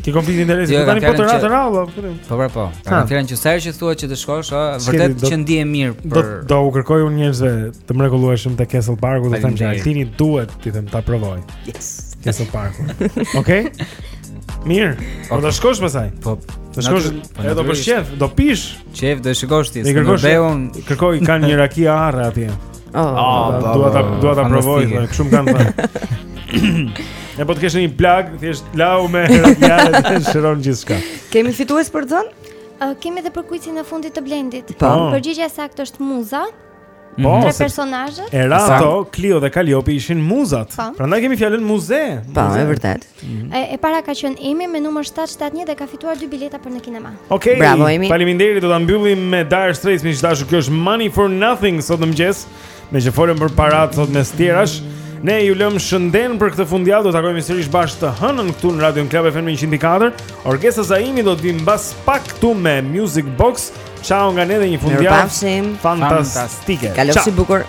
Ti konflikt interesi, jo, tani po të ratë rrallë, po tani. Po pra po. Kanë thënë që sa herë që thua që të shkosh, ë, vërtet që ndihem mirë për Do do u kërkoj unë njerëzve të mrekullueshëm te Castle Parku, do të them që Altini duhet ti them ta provoj. Yes. Castle Parku. Okej? Mirë. Po do shkosh pasaj. Po. Do shkosh, po, do bësh qejf, do pish. Qejf do shikosh ti. Kërkoj, kërkoj kanë një raki arre atje. Ah, dua ta dua ta provoj, se më kanë thënë. Edhe po të kesh një plagë, thjesht laje me raki arre, të shëron gjithçka. Kemi fitues për zon? Uh, kemi edhe për kuicin e fundit të blendit. Po. Oh. Përgjigja e saktë është muza. Po, tre personazhet. Erato, Klio dhe Kaliopi ishin muzat. Po. Prandaj kemi fjalën muze. Po, e vërtetë. Mm -hmm. E para ka qenë Emi me numër 771 dhe ka fituar dy bileta për në kinema. Okej. Okay, Faleminderit, do ta mbyllim me Dire Straits, miq të dashur. Kjo është Money for Nothing sot në mëngjes. Meqë folëm për paratë sot mes të tjerash. Ne ju lëmë shëndenë për këtë fundjavë, do të takohemi sërish bashkë të hënën këtu në Radio Club FM 104. Orgesa Zaimi do të vijë mbas pak këtu me Music Box. Ciao nga ne dhe një fundjavë fantastike. Kalofshi bukur.